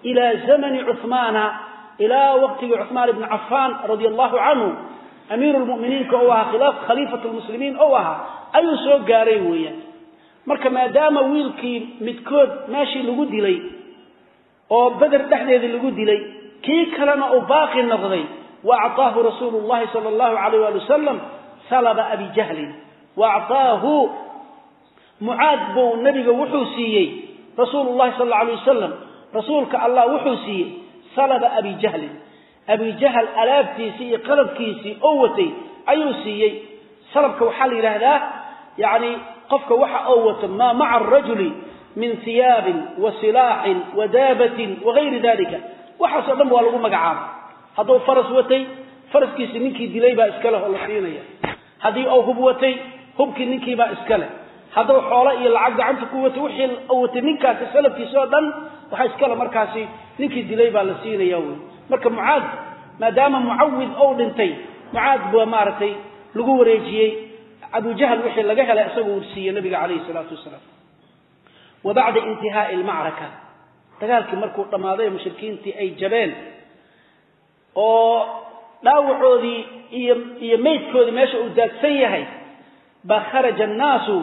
ilaa zamani cuhmaana ilaa waqtigii cuhmaan ibni cafaan radia allahu canhu amiiru lmu'miniinka ou ahaa khilaaf khaliifatu lmuslimiin ou ahaa ayuu soo gaaray weeyaan. Marka maadaama wiilkii midkood meeshii lagu dilay oo beder dhexdeedii lagu dilay kii kalena uu baaqi noqday wa acطaahu rasuulu llahi sala allahu alayh wali wasalam salaba abi jahlin. Wa acطaahu mucaad buu nebiga wuxuu siiyey rasuulu llahi sal alla alay wasalam rasuulka allah wuxuu siiyey salaba abi jahlin abi jahl alaabtiisii iyo qalabkiisii oo watay ayuu siiyey. Salabka waxaa la yidhaahdaa yani qofka waxa oo wato maa maca arajuli min hiyaabin wa silaaxin wa daabatin wagayri dalika waxaasoo dhan waa lagu magacaaba hadduu faras watay faraskiisi ninkii dilay baa iska leh oo la siinaya. Haddii uu hub watay hubkii ninkiibaa iska leh. Hadduu xoolo iyo lacag gacanta ku watay wixii watay ninkaasi salafkiisa oo dhan waxaa iskale markaasi ninkii dilay baa la siinaya wey marka mucaad maadaama mucawid ou dhintay mucaad baa maaragtay lagu wareejiyey. Abujahl wixii laga helay isagu uu siiyey nabiga calayhi salaatu wasalaam. Wa bacda intihaai almacraka dagaalkii markuu dhammaaday mushrikiintii ay jabeen oo dhaawacoodii iyo meydkoodii meesha uu daadsan yahay baa kharaja annaasu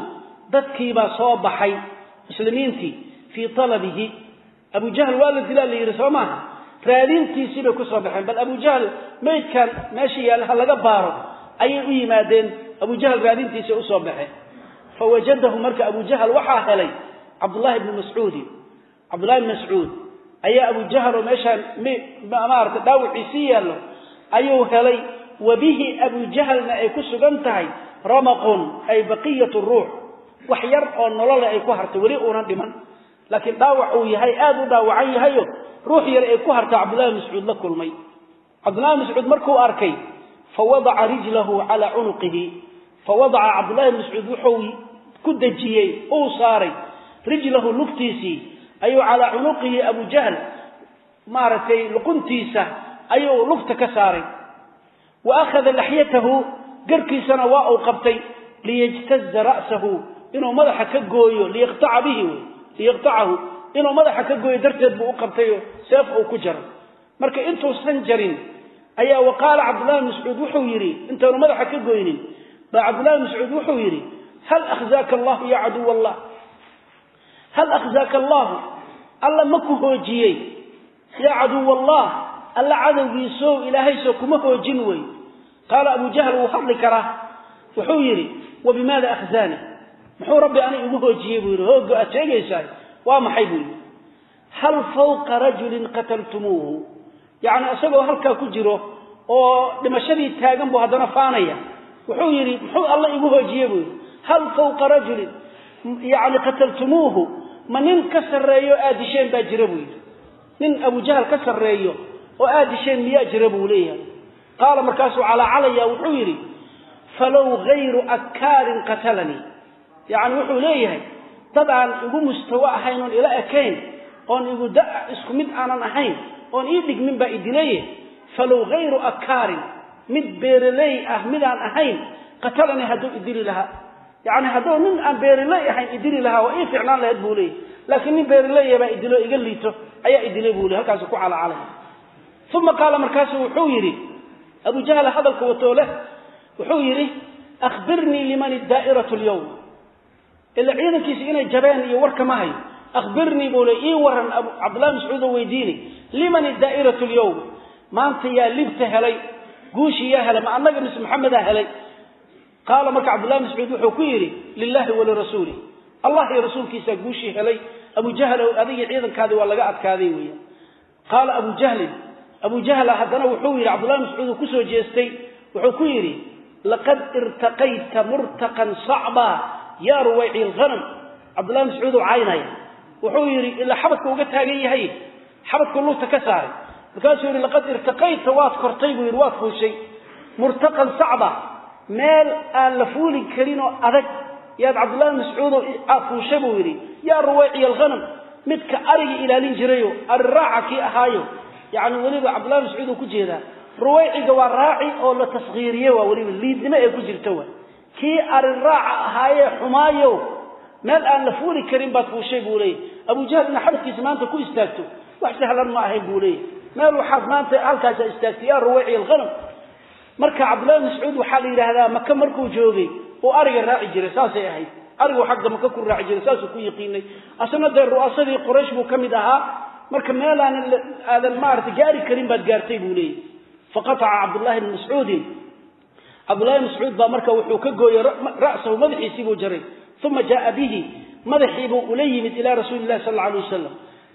dadkiibaa soo baxay muslimiintii fii talabihi abu jahl waa la dilaa la yidhi soo maaha? Raadintiisii bay ku soo baxeen. Bal abu jahl meydkan meesha yaalla ha laga baaro ayay u yimaadeen. Abu jahl raadintiisii u soo baxeen. Fawajadahu marka abu jahl waxaa helay cabdullahi bni mascuudi. Cabdullahi bni mascuud ayaa abu jahl oo meeshaan maarata dhaawiciisii yaallo ayuu helay wa bihi abu jahlna ay ku sugan tahay ramaqun ay baqiyat ruux wax yar oo nolole ay ku hartay weli uunan dhiman laakiin dhaawac uu yahay aada u dhaawacan yahayo ruux yar ay ku harta cabdullahi mascuud la kulmay. Cabdullahi mascuud markuu arkay fawadaca rijlahu calaa cunuqihi fawadaca cabdullahi mascuud wuxuu ku dejiyey uu saaray rijlahu lugtiisii ayuu calaa cunuqihi abu jahl maaragtay luquntiisa ayuu lugta ka saaray. Wa akhada laxyatahu garkiisana waa uu qabtay liyajtaza ra'sahu inuu madaxa ka gooyo liyaqtaca bihi wey liyaqtacahu inuu madaxa ka gooyo darteed buu u qabtayo seef uu ku jaro. Marka intuusan jarin ayaa wa qaala cabdullahi mascuud wuxuu yidhi intaanu madaxa ka goynin. Baa cabdullahi mascuud wuxuu yidhi hal akhzaaka allahu ya caduw allah hal akhzaaka allahu? Alla ma ku hoojiyey? Yaa caduw allah alla cadowgiisow ilaahayso kuma hoojin wey. Qaala abu jahl wuu hadli karaa? Wuxuu yidhi wa bimaada akhzaani muxuu rabbi ani igu hoojiyey buu yidhi hooga aad sheegaysaay? Waa maxay? buu yidhi. Hal fawqa rajulin qataltumuuhu. Yacni isagoo halkaa ku jiro oo dhimashadii taagan buu haddana faanaya. Wuxuu yidhi muxuu alla igu hoojiyey buu yidhi. Hal fawqa rajulin yacni qataltumuuhu ma nin ka sarreeyo aad disheen baa jira? buu yidhi. Nin abu jahl ka sarreeyo oo aad disheen miyaa jira? buu leeyahay. Qaala markaasuu calaacalaya wuxuu yidhi falow gayru akkaarin qatalanii yacni wuxuu leeyahay dad aan igu mustawo ahayn oon ila ekayn oon igu da isku mid aanan ahayn oon ii dhigmin baa idileeye falow gayru akkaarin mid beereley ah midaan ahayn qatalanii hadduu idili lahaa. Yacni hadduu nin aan beereley ahayn idili lahaa waa ii ficnaan lahayd buu leeyahy laakiin nin beereleya baa idilo iga liito ayaa idilay buu ley halkaasu ku calacalay. Uma qaala markaasu wuxuu yidhi abu jahl hadalka watoo leh wuxuu yidhi akhbirnii liman daa'iratu lyawm ila ciidankiisi inay jabeen iyo warka ma hayo akhbirnii buu le ii waran cabdullahi mascuud oo weydiini liman daa'iratu lyawm maanta yaa libta helay guushii yaa helay ma annaga mise maxamedaa helay? Qaala marka cabdullahi mascuud wuxuu ku yidhi lilahi walirasuuli allah iyo rasuulkiisaa guushii helay abu jahlow adigii ciidankaadii waa laga adkaaday weya qaala abu jahlin abu jahla haddana wuxuu yidhi cabdullahi mascuud uu ku soo jeestay wuxuu ku yidhi laqad irtaqayta murtaqan sacba yaa ruwayci lhanam cabdullahi mascuud uu caynaya wuxuu yidhi ilaa xabadka uga taagan yahay xabadku lugta ka saaray. Markaasuu yidhi laqad irtaqayta waad kortay buu yidhi waad fuushay. Murtaqan sacba meel aan la fuuli karin oo adag yaad cabdullahi mascuudo aad fuushay buu yidhi. Yaa ruwayciy alhanam midka arigii ilaalin jirayo ari raaca kii ahaayo. Yacni weliba cabdullahi mascuud uu ku jeedaa ruwayciga waa raaci oo la taskhiiriye waa weliba liidnimo ee ku jirta wa kii ari raaca ahaayee xumaayo meel aan la fuuli karin baad fuushay buu leeyahy abu jahl ina xabadkiisa maanta ku istaagto wax sahlan ma ahayn buu leeyahy meel waxaad maanta halkaasa istaagtay yaa ruwayciy alhanam marka cabdullahi mascuud waxaa la yidhaahdaa maka markuu joogay uu ariga raaci jiray saasay ahayd. Arigu xagga maka ku raaci jiray saasuu ku yiqiinay asna dee ru'asadii quraysh buu ka mid ahaa. Marka meel gaari karin baad gaartay buu leeyahy faqataca cabdullahi bni cabdullahi mascuud baa marka wuxuu ka gooyey ra'sahu madaxiisii buu jaray. Uma jaaa bihi madaxiibuu ula yimid ilaa rasuuli llahi sal alay wasalam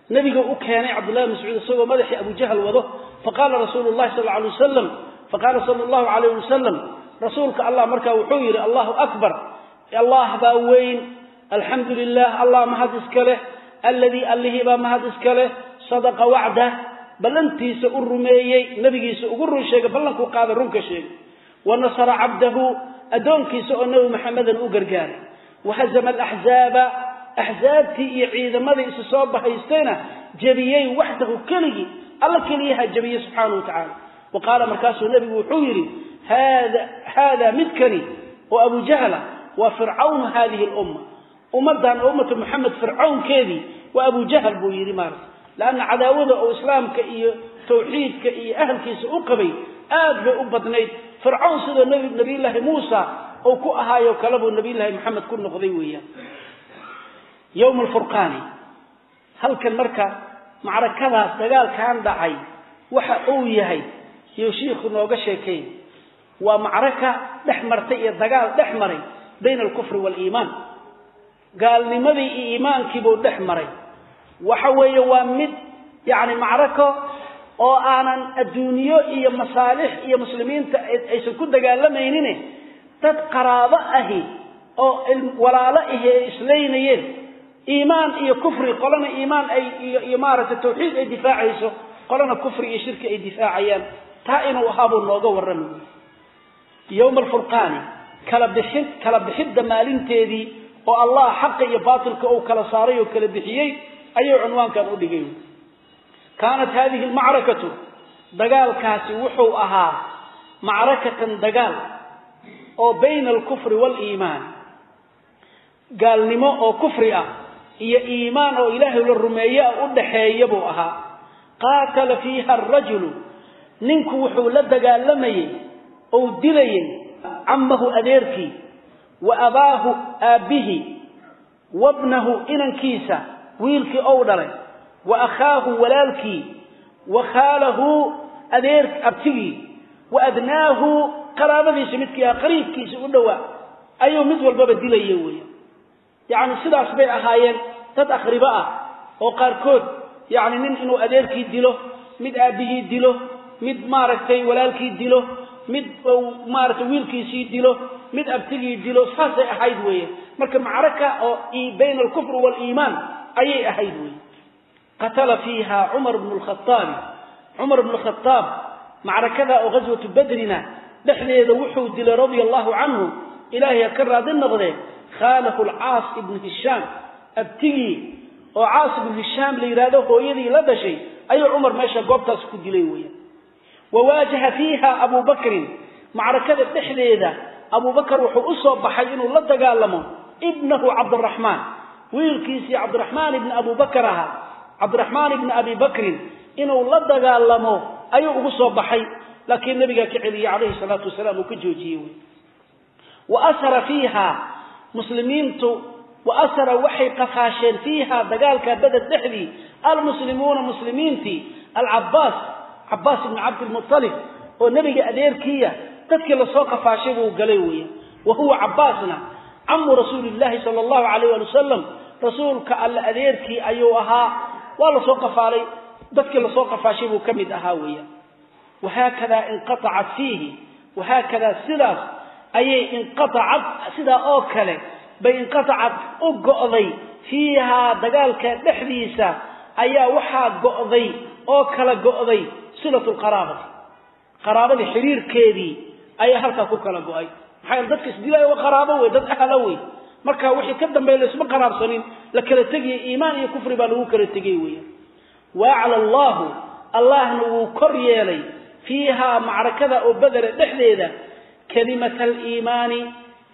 nebiga u keenay cabdullahi mascuud isagoo madaxii abu jahl wado. Faqaala rasuulu llahi sal alay wasalam faqaala sala allahu calayh wasalam rasuulka allah markaa wuxuu yidhi allahu akbar. Allah baa weyn. Alxamdu lilah allah mahad iska leh. Alladii allihii baa mahad iska leh. Sadaqa wacdah. Ballantiisa u rumeeyey. Nebigiisa ugu run sheegay ballankuu qaada runka sheegay wa nasara cabdahu addoonkiisa oo nebi maxamedan u gargaaray wahazama alaxzaaba axsaabtii iyo ciidamadii isu soo bahaystayna jebiyey waxdahu keligii alla keliyaha jebiyey subxaana wa tacaala. Wa qaala markaasuu nebigu wuxuu yidhi haada midkani oo abu jahla waa fircawnu hadihi lumma ummaddan ummatu maxamed fircawnkeedii waa abu jahl buu yidhi maarata leanna cadaawada oo islaamka iyo tawxiidka iyo ahalkiisa u qabay aad bay u badnayd fircawn nbi nabiyullaahi muusa uu ku ahaayo kale buu nabiyullaahi maxamed ku noqday weeyaan. Yowma alfurqaani halkan marka macrakadaas dagaalkan dhacay waxa uu yahay iyuu shiikhu nooga sheekayn waa macraka dhex martay iyo dagaal dhex maray bayna alkufri waaliimaan gaalnimadii iyo iimaankiibuu dhex maray. Waxa weeye waa mid yacni macrako oo aanan adduunyo iyo masaalix iyo muslimiinta aysan ku dagaalamaynin dad qaraabo ahi oo walaalo ahi ay islaynayeen iimaan iyo kufri qolana iimaan ay iyo iyo maaragtay tawxiid ay difaacayso qolana kufri iyo shirki ay difaacayaan. Taa inuu ahaabuu nooga warramay yowma alfurqaani kala bixin kala bixidda maalinteedii oo allah xaqa iyo baatilka uu kala saaray oo kala bixiyey ayuu cunwaankan u dhigay kaanat hadihi almacrakatu dagaalkaasi wuxuu ahaa macrakatan dagaal oo bayna alkufri waaliimaan gaalnimo oo kufri ah iyo iimaan oo ilaahay la rumeeye u dhaxeeya buu ahaa qaatala fiiha arajulu ninku wuxuu la dagaalamayey ou dilayey cammahu adeerkii wa abaahu aabbihi wabnahu inankiisa wiilkii ou dhalay wa akhaahu walaalkii. Wa khaalahu adeer abtigii. Wa adnaahu qaraabadiisa midkii ah qariibkiisa u dhowaa. Ayuu mid walbaba dilaya weya yacni sidaas bay ahaayeen dad akhribo ah oo qaarkood yacni nin inuu adeerkii dilo mid aabbihii dilo mid maaragtay walaalkii dilo mid maaragtay wiilkiisii dilo mid abtigii dilo saasay ahayd weeye marka macraka oo bayna alkufri waaliimaan ayay ahayd weye qatala fiiha cumar bnu lkhaaabi cumar bnu khadaab macrakada oo ghaswatu badrina dhexdeeda wuxuu dilay radia allahu canhu ilaahay ha ka raadi noqdee khaalahu alcaas ibnu hishaam abtigii oo caas ibnu hishaam la yidhaahdo hooyadii la dhashay ayuu cumar meesha goobtaas ku dilay weya wa waajaha fiiha abu bakrin macrakada dhexdeeda abu wuxuu u soo baxay inuu la dagaalamo ibnahu cabdiraxmaan wiilkiisii cabdiraxmaan ibni abu bakar ahaa cabdiraxmaan ibni abi bakrin inuu la dagaalamo ayuu ugu soo baxay laakiin nabigaa ka celiyey calayhi salaatu wasalaam uu ka joojiyey wa asara fiiha muslimiintu wa asara waxay qafaasheen fiiha dagaalka beded dhexdii almuslimuuna muslimiintii alcabaas cabaas ibni cabdilmualib oo nebiga adeerkiiya dadkii la soo qafaashay buu galay weya wa huwa cabaasna camu rasuuli llahi sala allahu alayh ali wasalam rasuulka alle adeerkii ayuu ahaa waa la soo qafaalay. Dadkii la soo qafaashay buu ka mid ahaa weya wahaakada inqaacat fiihi wahaakadaa sidaas ayay inqaacad sidaa oo kale bay inqatacad u go'day. Fiihaa dagaalka dhexdiisa ayaa waxaa go'day oo kala go'day silatu lqaraabati qaraabadii xiriirkeedii ayaa halkaa ku kala go'ay. Maxaa yeele dadka isdilaayo waa qaraabo wey dad ahla wey marka wixii ka dambeeya laysma qaraabsanin la kala tegiya iimaan iyo kufri baa lagu kala tegay weya waacla allahu allahna wuu kor yeelay fiihaa macrakada oo bedera dhexdeeda kalimata aliimaani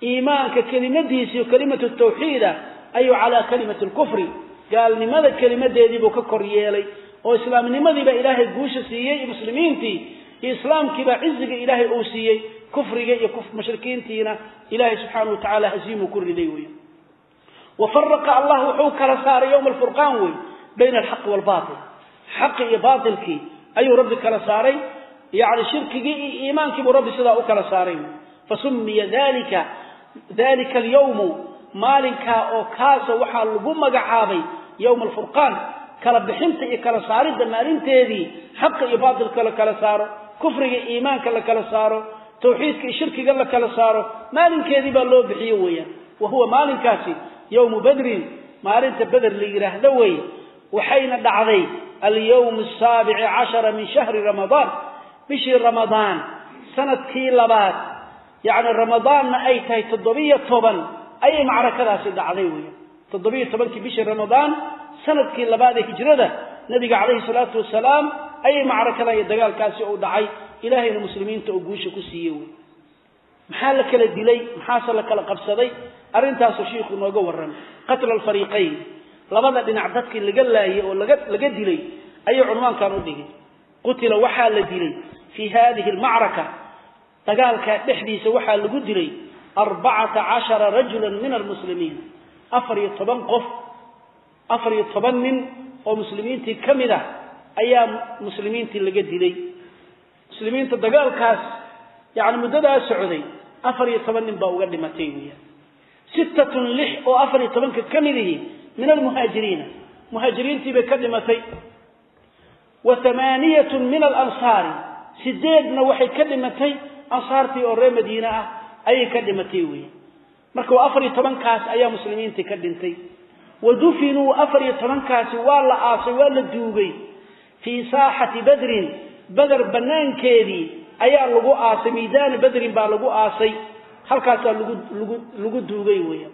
iimaanka kelimadiisii o kelimatu tawxiida ayuu calaa kalimati alkufri gaalnimada kelimadeediibuu ka kor yeelay oo islaamnimadiibaa ilaahay guusha siiyey muslimiintii iyo islaamkiibaa ciziga ilaahay uu siiyey kufriga iyo mushrikiintiina ilaahay subxaana wa tacala hasiimuu ku riday wey wa faraqa allah wuxuu kala saaray yowma alfurqaan wey bayna alxaqi waalbatil xaqi iyo baatilkii ayuu rabbi kala saaray yani shirkigii iyo iimaankiibuu rabbi sidaa u kala saaray fasumiya dalika dalika alyawmu maalinkaa oo kaasoo waxaa lagu magacaabay yowma alfurqaan kala bixinta iyo kala saaridda maalinteedii xaqa iyo baatilka la kala saaro kufriga iimaanka la kala saaro tawxiidka shirkiga la kala saaro maalinkeedii baa loo bixiyo weeyaan. Wa huwa maalinkaasi yowmu badrin maalinta beder la yidhaahdo wey waxayna dhacday alyawm asaabici cashara min shahri ramadaan bishii ramadaan sannadkii labaad yacni ramadaanna ay tahay toddobiyo toban ayay macrakadaasi dhacday wey toddobiyo tobankii bishii ramadaan sannadkii labaad ee hijrada nabiga calayhi salaatu wasalaam ayay macrakada iyo dagaalkaasi u dhacay ilaahayna muslimiinta oo guusha ku siiyey wey. Maxaa la kala dilay? Maxaase la kala qabsaday? Arrintaasuu shiikhu nooga warramay qatla alfariiqayn labada dhinac dadkii laga laayay oo laga laga dilay ayay cunwaankan u dhigay qutila waxaa la dilay fii hadihi almacraka. Dagaalkaa dhexdiisa waxaa lagu dilay arbacata cashara rajulan min almuslimiin. Afar iyo toban qof afar iyo toban nin oo muslimiintii ka mid ah ayaa muslimiintii laga dilay muslimiinta dagaalkaas yani muddadaa socday afar iyo toban nin baa uga dhimatay weeyaan sittatun lix oo afar iyo tobanka ka mid ihi min almuhaajiriina muhaajiriintii bay ka dhimatay. Wa hamaaniyatun min alansaari. Sideedna waxay ka dhimatay ansaartii oo reer madiine ah ayay ka dhimatay weeye marka waa afar iyo tobankaas ayaa muslimiintii ka dhintay. Wa dufinuu afar iyo tobankaasi waa la aasay waa la duugay. Fii saaxati badrin beder banaankeedii ayaa lagu aasay miidaani badrin baa lagu aasay halkaasaa lagu lagu duugay weya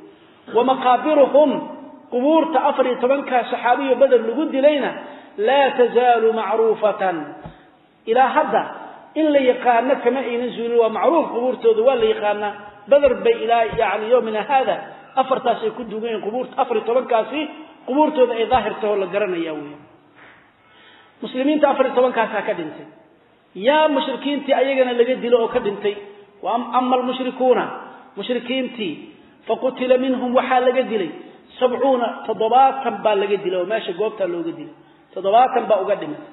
wa maqaabiruhum qubuurta afar iyo tobankaa saxaabiyo beder lagu dilayna laa tazaalu macruufatan. Ilaa hadda in la yaqaano kama aynan zuulin waa macruuf qubuurtooda waa la yaqaanaa beder bay ilaa yani yowmina haada afartaas ay ku duugan yihiin qubuurta afar iyo tobankaasi qubuurtooda ay daahirtahoo la garanaya weya muslimiinta afar iyo tobankaasaa ka dhintay. Yaa mushrikiintii ayagana laga dilo oo ka dhintay. Ama almushrikuuna mushrikiintii faqutila minhum waxaa laga dilay. Sabcuuna toddobaatan baa laga dilay oo meesha goobtaa looga dilay. Toddobaatan baa uga dhimatay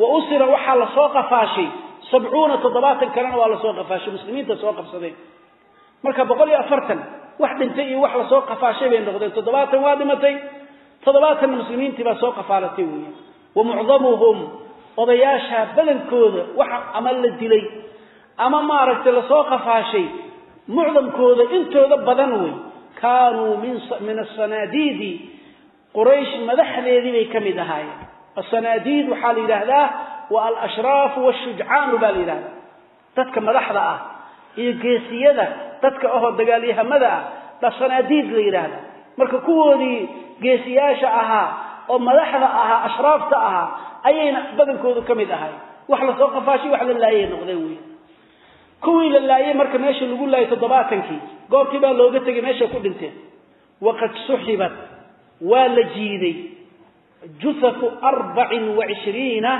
wa usira waxaa la soo qafaashay. Sabcuuna toddobaatan kalena waa la soo qafaashay. Muslimiinta soo qabsadeen. Marka boqol iyo afartan wax dhintay iyo wax la soo qafaashay bay noqdeen. Toddobaatan waa dhimatay. Toddobaatanna muslimiintii baa soo qafaalatay weya wa mucdamuhum odayaasha badankooda waxa ama la dilay ama maaragtay la soo qafaashay mucdamkooda intooda badan wey kaanuu min asanaadiidi quraysh madaxdeedii bay ka mid ahaayeen asanaadiid waxaa la yidhaahdaa waa alashraafu washujcaanu baa la yidhahdaa dadka madaxda ah iyo geesiyada dadka ahoo dagaalyahamada ah sanaadiid la yidhaahda marka kuwoodii geesiyaasha ahaa oo madaxda ahaa ashraafta ahaa ayayna badankoodu ka mid ahay. Wax la soo qafaashay wax la laayay noqdeen wey kuwii la laayay marka meesha lagu laayay toddobaatankii goobtii baa looga tegay meeshay ku dhinteen waqad suxibat waa la jiiday. Juhafu arbacin wa cishriina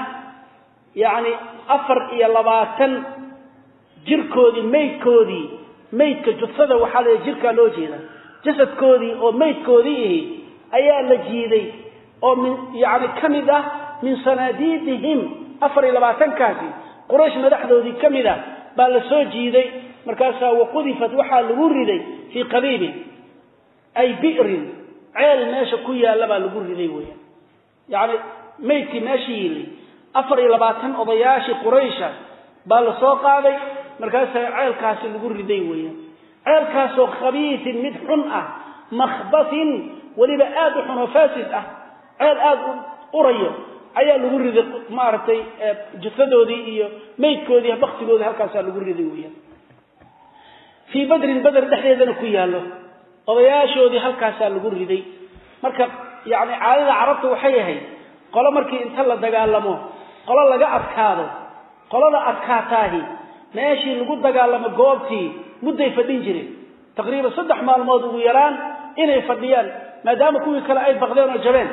yacni afar iyo labaatan jirkoodii maydkoodii maydka juhada waxaa la jirkaa loo jeeda jasadkoodii oo maydkoodii ihi ayaa la jiiday oo yani ka mid ah min sanaadiidihim afar iyo labaatankaasi quraysh madaxdoodii ka mid ah baa la soo jiiday. Markaasaa waqudifat waxaa lagu riday fii qaliibin ay bi'rin ceel meesha ku yaalla baa lagu riday weeyaan. Yacni maydkii meesha yiilay afar iyo labaatan odayaashii quraysha baa la soo qaaday. Markaasaa ceelkaasi lagu riday weeyaan. Ceelkaasoo khabiisin mid xun ah makhbasin weliba aada u xun oo faasid ah ceel aada u urayo ayaa lagu riday maaragtay jusadoodii iyo maydkoodii baktigoodii halkaasaa lagu riday weeyaan. Fii badrin beder dhexdeedana ku yaallo. Odayaashoodii halkaasaa lagu riday. Marka yacni caadada carabta waxay ahayd qolo markii inta la dagaalamo qolo laga adkaado qolada adkaataahi meeshii lagu dagaalamo goobtii mudday fadhin jireen. Taqriiban saddex maalmood ugu yaraan inay fadhiyaan maadaama kuwii kale ay baqdeen oo jabeen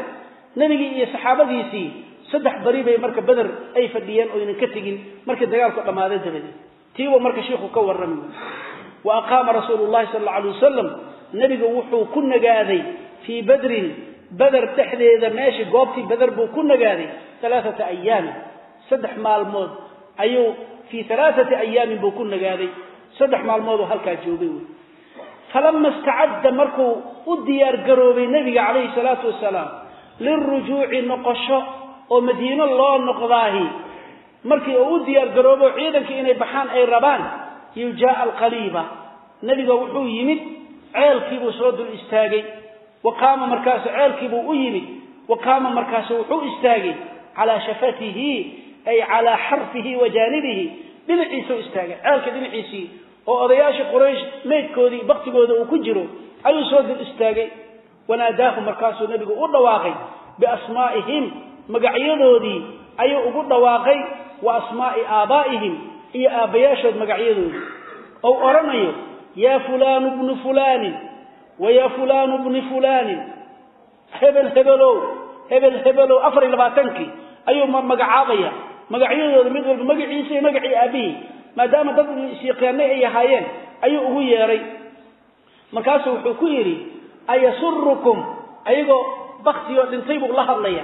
nebigii iyo saxaabadiisii saddex bari bay marka beder ay fadhiyeen oynan ka tegin. Markii dagaalku dhammaaday dabadeed tiibuu marka shiikhu ka warrami wa aqaama rasuulu llahi sala alla alay wasalam nebigu wuxuu ku nagaaday fii badrin beder dhexdeeda meeshii goobtii beder buu ku nagaaday alaaata ayaamin saddex maalmood ayuu fii alaaati ayaamin buu ku nagaaday. Saddex maalmooduu halkaa joogay wey falama istacadda markuu u diyaar garoobay nebiga calayhi salaatu wasalaam lirujuuci noqosho oo madiino loo noqdaahi markii uu u diyaar garoobo ciidankii inay baxaan ay rabaan yujaaa alqaliiba nebiga wuxuu yimid ceelkiibuu soo dul istaagay wa qaama markaasu ceelkiibuu u yimid wa qaama markaasu wuxuu istaagay calaa shafatihi ay calaa xarfihi wa jaanibihi dhinaciisau istaagay ceelka dhinaciisii oo odayaashii quraysh maydkoodii baktigooda uu ku jiro ayuu soo dul istaagay wanaadaahu markaasuu nebigu u dhawaaqay biasmaa'ihim magacyadoodii ayuu ugu dhawaaqay wa asmaa'i aabaa'ihim iyo aabbayaashood magacyadoodii. Ou odhanayo yaa fulaanu bnu fulaanin wa yaa fulaanu bni fulaanin hebel hebelow hebel hebelow afar iyo labaatankii ayuu magacaabaya. Magacyadooda mid walba magaciisa iyo magacii aabihii maadaama dad isyaqaanay ay ahaayeen ayuu ugu yeedhay markaasuu wuxuu ku yidhi ayasurukum ayagoo baktigoo dhintay buu la hadlaya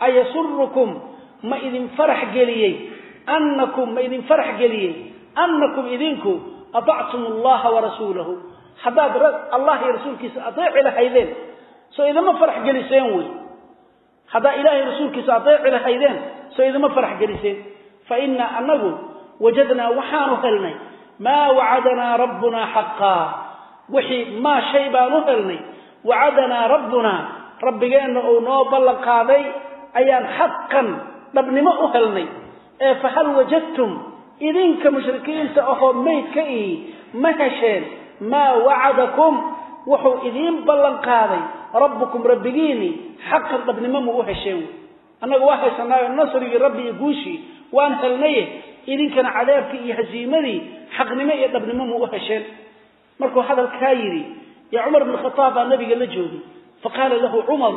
ayasurukum ma idin farax geliyey annakum ma idin farax geliyey annakum idinku adactum allaha warasuulahu haddaad allah iyo rasuulkiisa adeeci lahaydeen soo idama farax geliseen wey haddaa ilaahay rasuulkiisa adeeci lahaydeen soo idama farax geliseen fa inaa anagu wajadnaa waxaanu helnay maa wacadanaa rabbunaa xaqaa wixii maa shay baanu helnay. Wacadanaa rabbunaa rabbigeenna uu noo ballan qaaday ayaan xaqan dhabnimo u helnay. Ee fa hal wajadtum idinka mushrikiinta ahoo maydka ihi ma hesheen maa wacadakum wuxuu idiin ballan qaaday rabbukum rabbigiini xaqan dhabnimo mu u hesheen. Annaga waa haysanaayo nasrigii rabbi iyo guushii waan helnaye idinkana cadaabkii iyo hasiimadii xaqnimo iyo dhabnimo mu u hesheen markuu hadalkaa yidhi yaa cumar bn khataab baa nabiga la joogay. Faqaala lahu cumar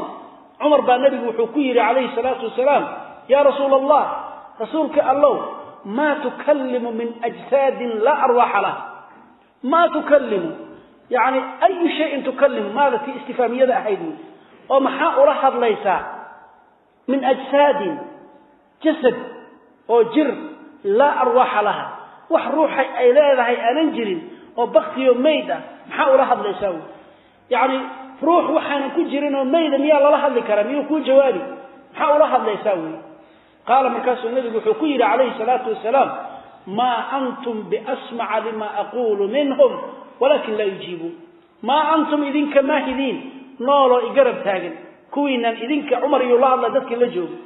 cumar baa nabigu wuxuu ku yidhi calayhi salaatu wasalaam yaa rasuula allah rasuulka allow maa tukallimu min ajsaadin laa arwaaxa laha maa tukallimu yacni ayu shayin tukallimu maada tii istifaamiyada ahayd wey oo maxaa ula hadlaysaa? Min ajsaadin jasad oo jir laa arwaaxa laha. Wax ruuxay ay leedahay aanan jirin oo baktiyo mayd ah. Maxaa ula hadlaysaa wey yacni ruux waxaanan ku jirin oo mayda miyaa lala hadli karaa? Miyuu kuu jawaabi? Maxaa ula hadlaysaa wey qaala markaasuu nabigu wuxuu ku yidhi calayhi salaatu wasalaam maa antum biasmaca lima aquulu minhum walaakin laa yujiibuun. Maa antum idinka maahidiin nooloo igarab taagan. Kuwiinan idinka cumar iyuu la hadla dadkii la joogo.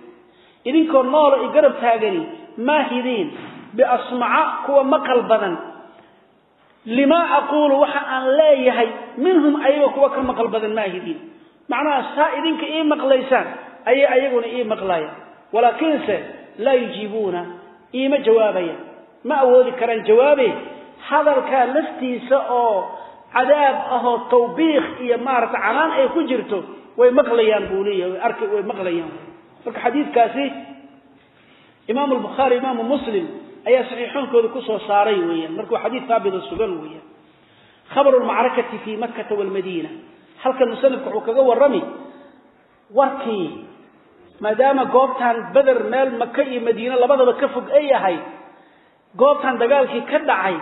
Idinkoo noolo igarab taagani maahidiin biasmaca kuwa maqal badan limaa aquulu waxa aan leeyahay minhum ayaga kuwa ka maqal badan maahidiin macnaha saa idinka ii maqlaysaan ayay ayaguna ii maqlaayaan. Walaakiinse laa yujiibuuna iima jawaabaya. Ma awoodi karaan jawaabe? Hadalkaa laftiisa oo cadaab ahoo tawbiikh iyo maarata canaan ay ku jirto way maqlayaan buu leeyahay way way maqlayaan. Marka xadiidkaasi imaamu albukhaari imaamu muslim ayaa saxiixoonkooda ku soo saaray weeyaan. Marka waa xadiid haabita sugan weeyaan. Khabaru lmacrakati fii makkata waalmadiina halkan musanifku wuxuu kaga warrami warkii maadaama goobtan beder meel maka iyo madiine labadaba ka fog ay ahay goobtan dagaalkii ka dhacay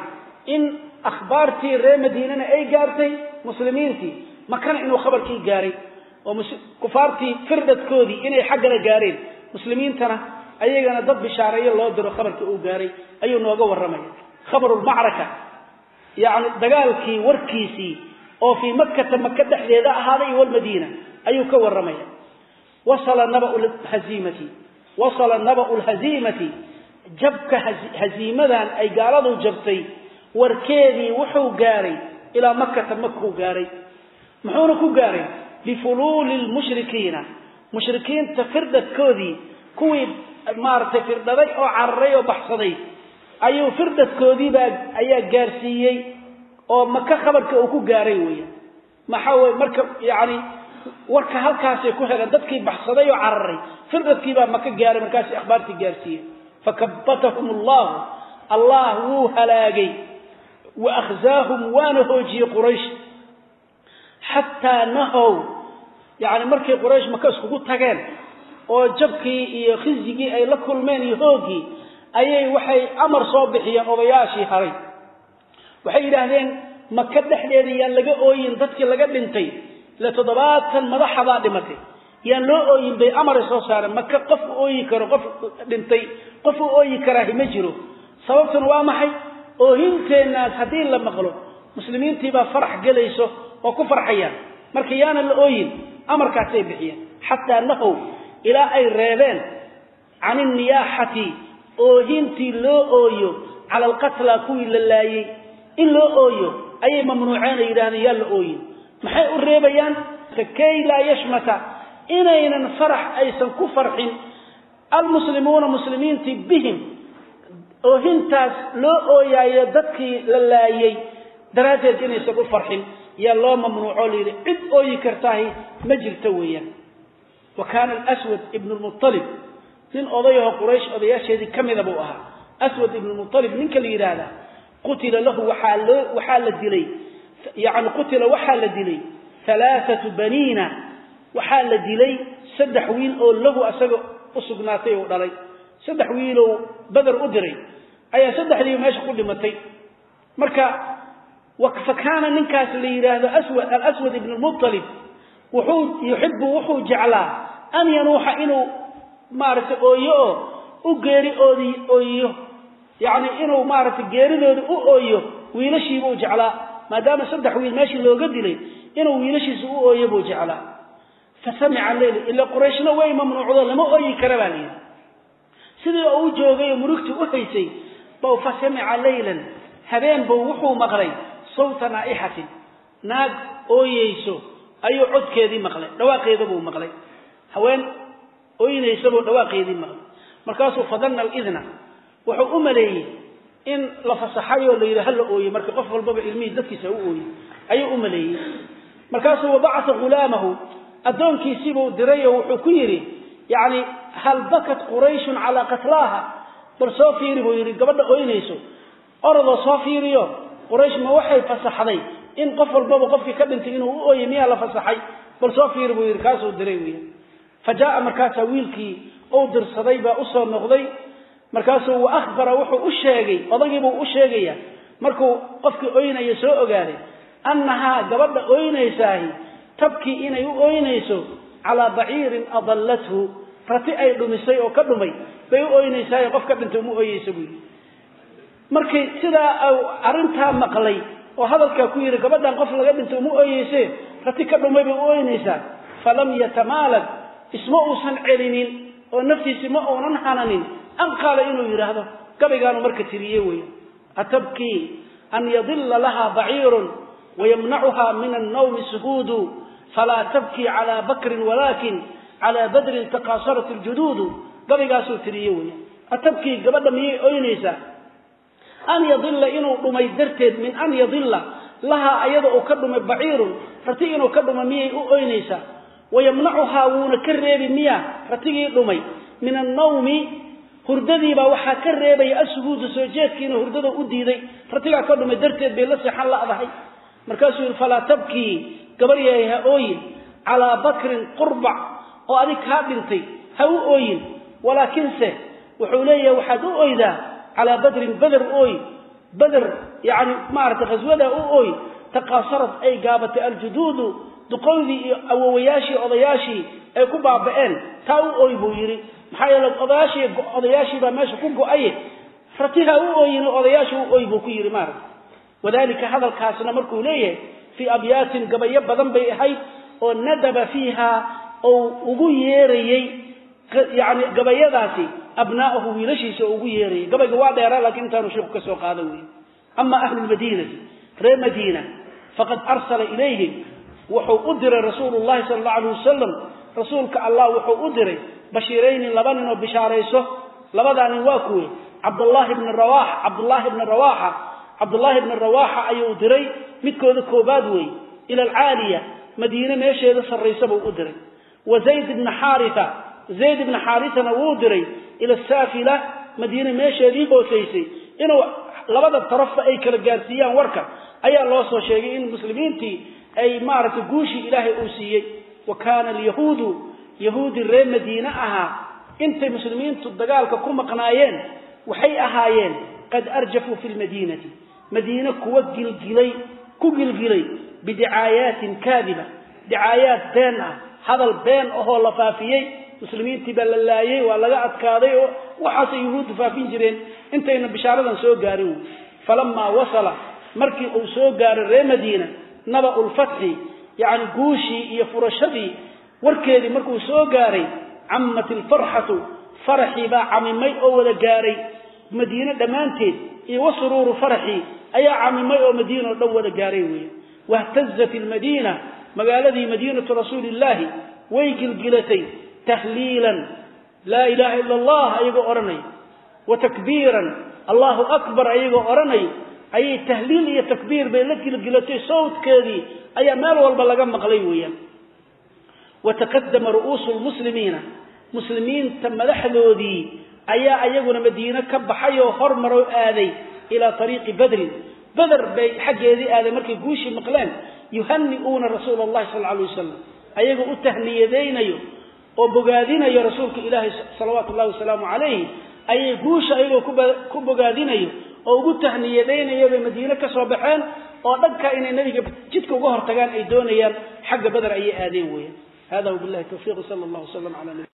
in akhbaartii reer madiinena ay gaartay muslimiintii makana inuu khabarkii gaaray. Oo kufaartii firdadkoodii inay xaggana gaareen muslimiintana ayagana dad bishaareeyo loo diro khabarkii uu gaaray ayuu nooga warramaya. Khabaru lmacraka yacni dagaalkii warkiisii oo fii makkata maka dhexdeeda ahaaday walmadiina ayuu ka warramaya. Wasala nabau lhaziimati wasala naba'u lhaziimati jabka haziimadan ay gaaladu jabtay warkeedii wuxuu gaaray ilaa makata makuu gaaray. Muxuuna ku gaaray bifuluuli lmushrikiina mushrikiinta firdadkoodii kuwii maaragtay firdhaday oo cararay oo baxsaday. Ayuu firdadkoodiibaa ayaa gaarsiiyey oo maka khabarka uu ku gaaray weya maxaa weye marka yacni warka halkaasay ku heleen dadkii baxsaday oo cararay firdadkiibaa maka gaaray markaasi akhbaartii gaarsiiyey fakabatahum allahu allah wuu halaagay. Wa akhzaahum waana hoojiyey quraysh. Xataa nahow yacni markay quraysh maka iskugu tageen oo jabkii iyo khisigii ay la kulmeen iyo hooggii ayay waxay amar soo bixiyeen odayaashii haray. Waxay yidhaahdeen maka dhexdeeda yaan laga ooyin dadkii laga dhintay ile toddobaatan madaxabaa dhimatay. Yaan loo ooyin bay amaray soo saareen. Maka qof u ooyi karo qof dhintay qof u ooyi karaahi ma jiro. Sababtuna waa maxay? Oohinteennaas haddii la maqlo muslimiintiibaa farax gelayso oo ku farxayaan. Marka yaana la ooyin amarkaasay bixiyeen. Xataa nahow ilaa ay reebeen can inniyaaxati oohintii loo ooyo cala alqatla kuwii la laayey in loo ooyo ayay mamnuuceen ay yidhahdeen yaa la ooyin. Maxay u reebayaan? Kay laa yashmata inaynan farax aysan ku farxin. Almuslimuuna muslimiintii bihim oohintaas loo ooyaayo dadkii la laayey daraaddeed inaysan u farxin yaa loo mamnuuco layidhi cid ooyi kartaahi ma jirto weeyaan wa kaana aswad ibnu lmualib nin odayaho quraysh odayaasheedii ka mida buu ahaa. Aswad ibnu lmualib ninka la yidhaahda qutila lahu waxaa loo waxaa la dilay yani qutila waxaa la dilay halaaatu baniina. Waxaa la dilay saddex wiil oo lahu asaga u sugnaatay oo dhalay. Saddex wiiloo beder u diray. Ayaa saddexdii meesha ku dhimatay. Marka fa kaana ninkaas la yidhaahdo aswad alaswad ibn lmualib yuxibu wuxuu jeclaa. An yanuuxa inuu maaragtay ooyo oo u geeri oodi ooyiyo yacni inuu maaragtay geeridooda u ooyo wiilashiibuu jeclaa. Maadaama saddex wiil meeshii looga dilay inuu wiilashiisa u ooyo buu jeclaa. Fa samica leyl ila qurayshna way mamnuucdo lama ooyi kara baa layidhi sidii oo u joogay oo murugtii u haysay bow fa samica leylan habeen buu wuxuu maqlay sawta naa'ixatin naag ooyeyso ayuu codkeedii maqlay dhawaaqeeda buu maqlay. Haween ooynaysabuu dhawaaqeedii maqlay. Markaasuu fadanna alidna wuxuu u maleeyey in la fasaxay oo la yidhi hala ooye marka qof walbaba ilmihii dadkiisa u ooyey ayuu u maleeyey markaasuu wabacata ghulaamahu addoonkiisiibuu diray oo wuxuu ku yidhi yacni hal bakat qurayshun calaa qatlaaha? Bal soo fiiri buu yidhi gabadha ooynayso orodoo soo fiiriyo quraysh ma waxay fasaxday in qof walbaba qofkii ka dhintay inuu u ooyey miyaa la fasaxay bal soo fiiri buu yidhi kaasuu diray wy fa jaaa markaasaa wiilkii uu dirsaday baa u soo noqday. Markaasuu wa ahbara wuxuu u sheegay odagiibuu u sheegaya markuu qofkii oynaya soo ogaaday annahaa gabadha oynaysaahi tabkii inay u oynayso calaa baciirin adallathu rati ay dhumisay oo ka dhumay bay u oynaysaayo qof ka dhintay uma ooyeysa buu yidhi. Markay sidaa arrintaa maqlay oo hadalkaa ku yidhi gabadhan qof laga dhinto uma ooyeyse rati ka dhumay bay u ooynaysaa falam yatamaalad isma uusan celinin oo naftiisi ma uunan hananin an qaala inuu yidhaahdo gabaygaanu marka tiriye wey atabkii an yadilla laha baciirun wayamnacuha min annawmi suhuudu falaa tabkii calaa bakrin walaakin calaa badrin taqaasarat aljuduudu gabaygaasuu tiriye wey atabkii gabadha miyay oynaysaa an yadilla inuu dhumay darteed min an yadilla lahaa ayada uu ka dhumay baciirun rati inuu ka dhumay miyay u oynaysaa wayamnacuhaa wuuna ka reebi miya? Ratigii dhumay. Min annawmi hurdadiibaa waxaa ka reebaya asuhuudu soo jeedkiina hurdada u diiday. Ratigaa ka dhumay darteed bay la seexan la'dahay. Markaasuu yidhi falaa tabkii gabar yahay ha ooyin. Calaa bakrin qurbac oo adig kaa dhintay ha u ooyin. Walaakinse wuxuu leeyahay waxaad u oydaa calaa badrin beder ooy beder yani maaragtay khaswadaa u ooy taqaasarad ay gaabatay aljuduudu duqowdii iyo awowayaashii odayaashii ay ku baaba'een taa u ooy buu yidhi maxaa yeele odayaashii odayaashii baa meesha ku go'aye ratiha u ooyin odayaashu u ooy buu ku yidhi maaragta wadalika hadalkaasna markuu leeyahay fii abyaatin gabayo badan bay ahayd oo nadaba fiiha ou ugu yeerayey yani gabayadaasi abnaa'ahu wiilashiisa ugu yeerayay gabayga waa dheeraa laakiin intaanu sheeku ka soo qaada wey ama ahlu lmadiinati reer madiina faqad arsala ilayhim wuxuu u diray rasuulu llahi sala allau alayh wasalam rasuulka allah wuxuu u diray bashiirayni laba nin oo bishaarayso labadaa nin waa kuwe. Cabdullaahi bni rawax cabdullaahi bni rawaxa cabdullaahi bni rawaxa ayuu diray midkooda koobaad wey ila alcaaliya madiine meesheeda sarraysa buu u diray. Wa zayd bna xaarita zayd ibna xaaritana wuu diray ila saafila madiine meesheedii hoosaysay inuu labada tarafba ay kala gaarsiiyaan warka ayaa loo soo sheegay in muslimiintii ay maaragtay guushii ilaahay uu siiyey. Wa kaana alyahuudu yahuudi reer madiine ahaa intay muslimiintu dagaalka ku maqnaayeen waxay ahaayeen qad arjafuu fi lmadiinati madiine kuwa gilgilay ku gilgilay bidicaayaatin kaadiba dicaayaat been ah hadal been ahoo la faafiyey muslimiintii baa la laayey waa laga adkaaday oo waxaasay yuhuuddu faafin jireen. Intayna bishaaradan soo gaarin. Wey falamaa wasala markii uu soo gaaray reer madiina naba'u lfatxi yacni guushii iyo furashadii warkeedii markuu soo gaaray cammat ilfarxatu faraxii baa camimay oo wada gaaray. Madiine dhammaanteed iyo wasuruuru faraxii ayaa camimay oo madiina oo dhan wada gaaray weeye. Wahtazat ilmadiina magaaladii madiinatu rasuuli illaahi way gilgilatay tahliilan. Laa ilaaha ila allah ayagoo odhanaya wa takbiiran. Allahu akbar ayagoo odhanaya ayay tahliil iyo takbiir bay la gilgilatay. Sawdkeedii ayaa meel walba laga maqlay weeyaan. Wataqadama ru'uusu lmuslimiina muslimiinta madaxdoodii ayaa ayaguna madiine ka baxay oo hormaroo aaday ilaa ariiqi badrin bader bay xaggeedii aaday markay guushii maqleen. Yuhani'uuna rasuula allahi sal alay wasalam ayagoo u tahniyadaynayo oo bogaadinayo rasuulka ilaahi salawaatu llahi wasalaamu calayhi ayay guusha ayagoo ku bogaadinayo oo ugu tahniyadaynayo bay madiine ka soo baxeen oo dhankaa inay nabiga jidka uga hortagaan ay doonayaan xagga bader ayay aadeen weeyaan. Hada wabillahi tawfiiq sala allah wasalam ala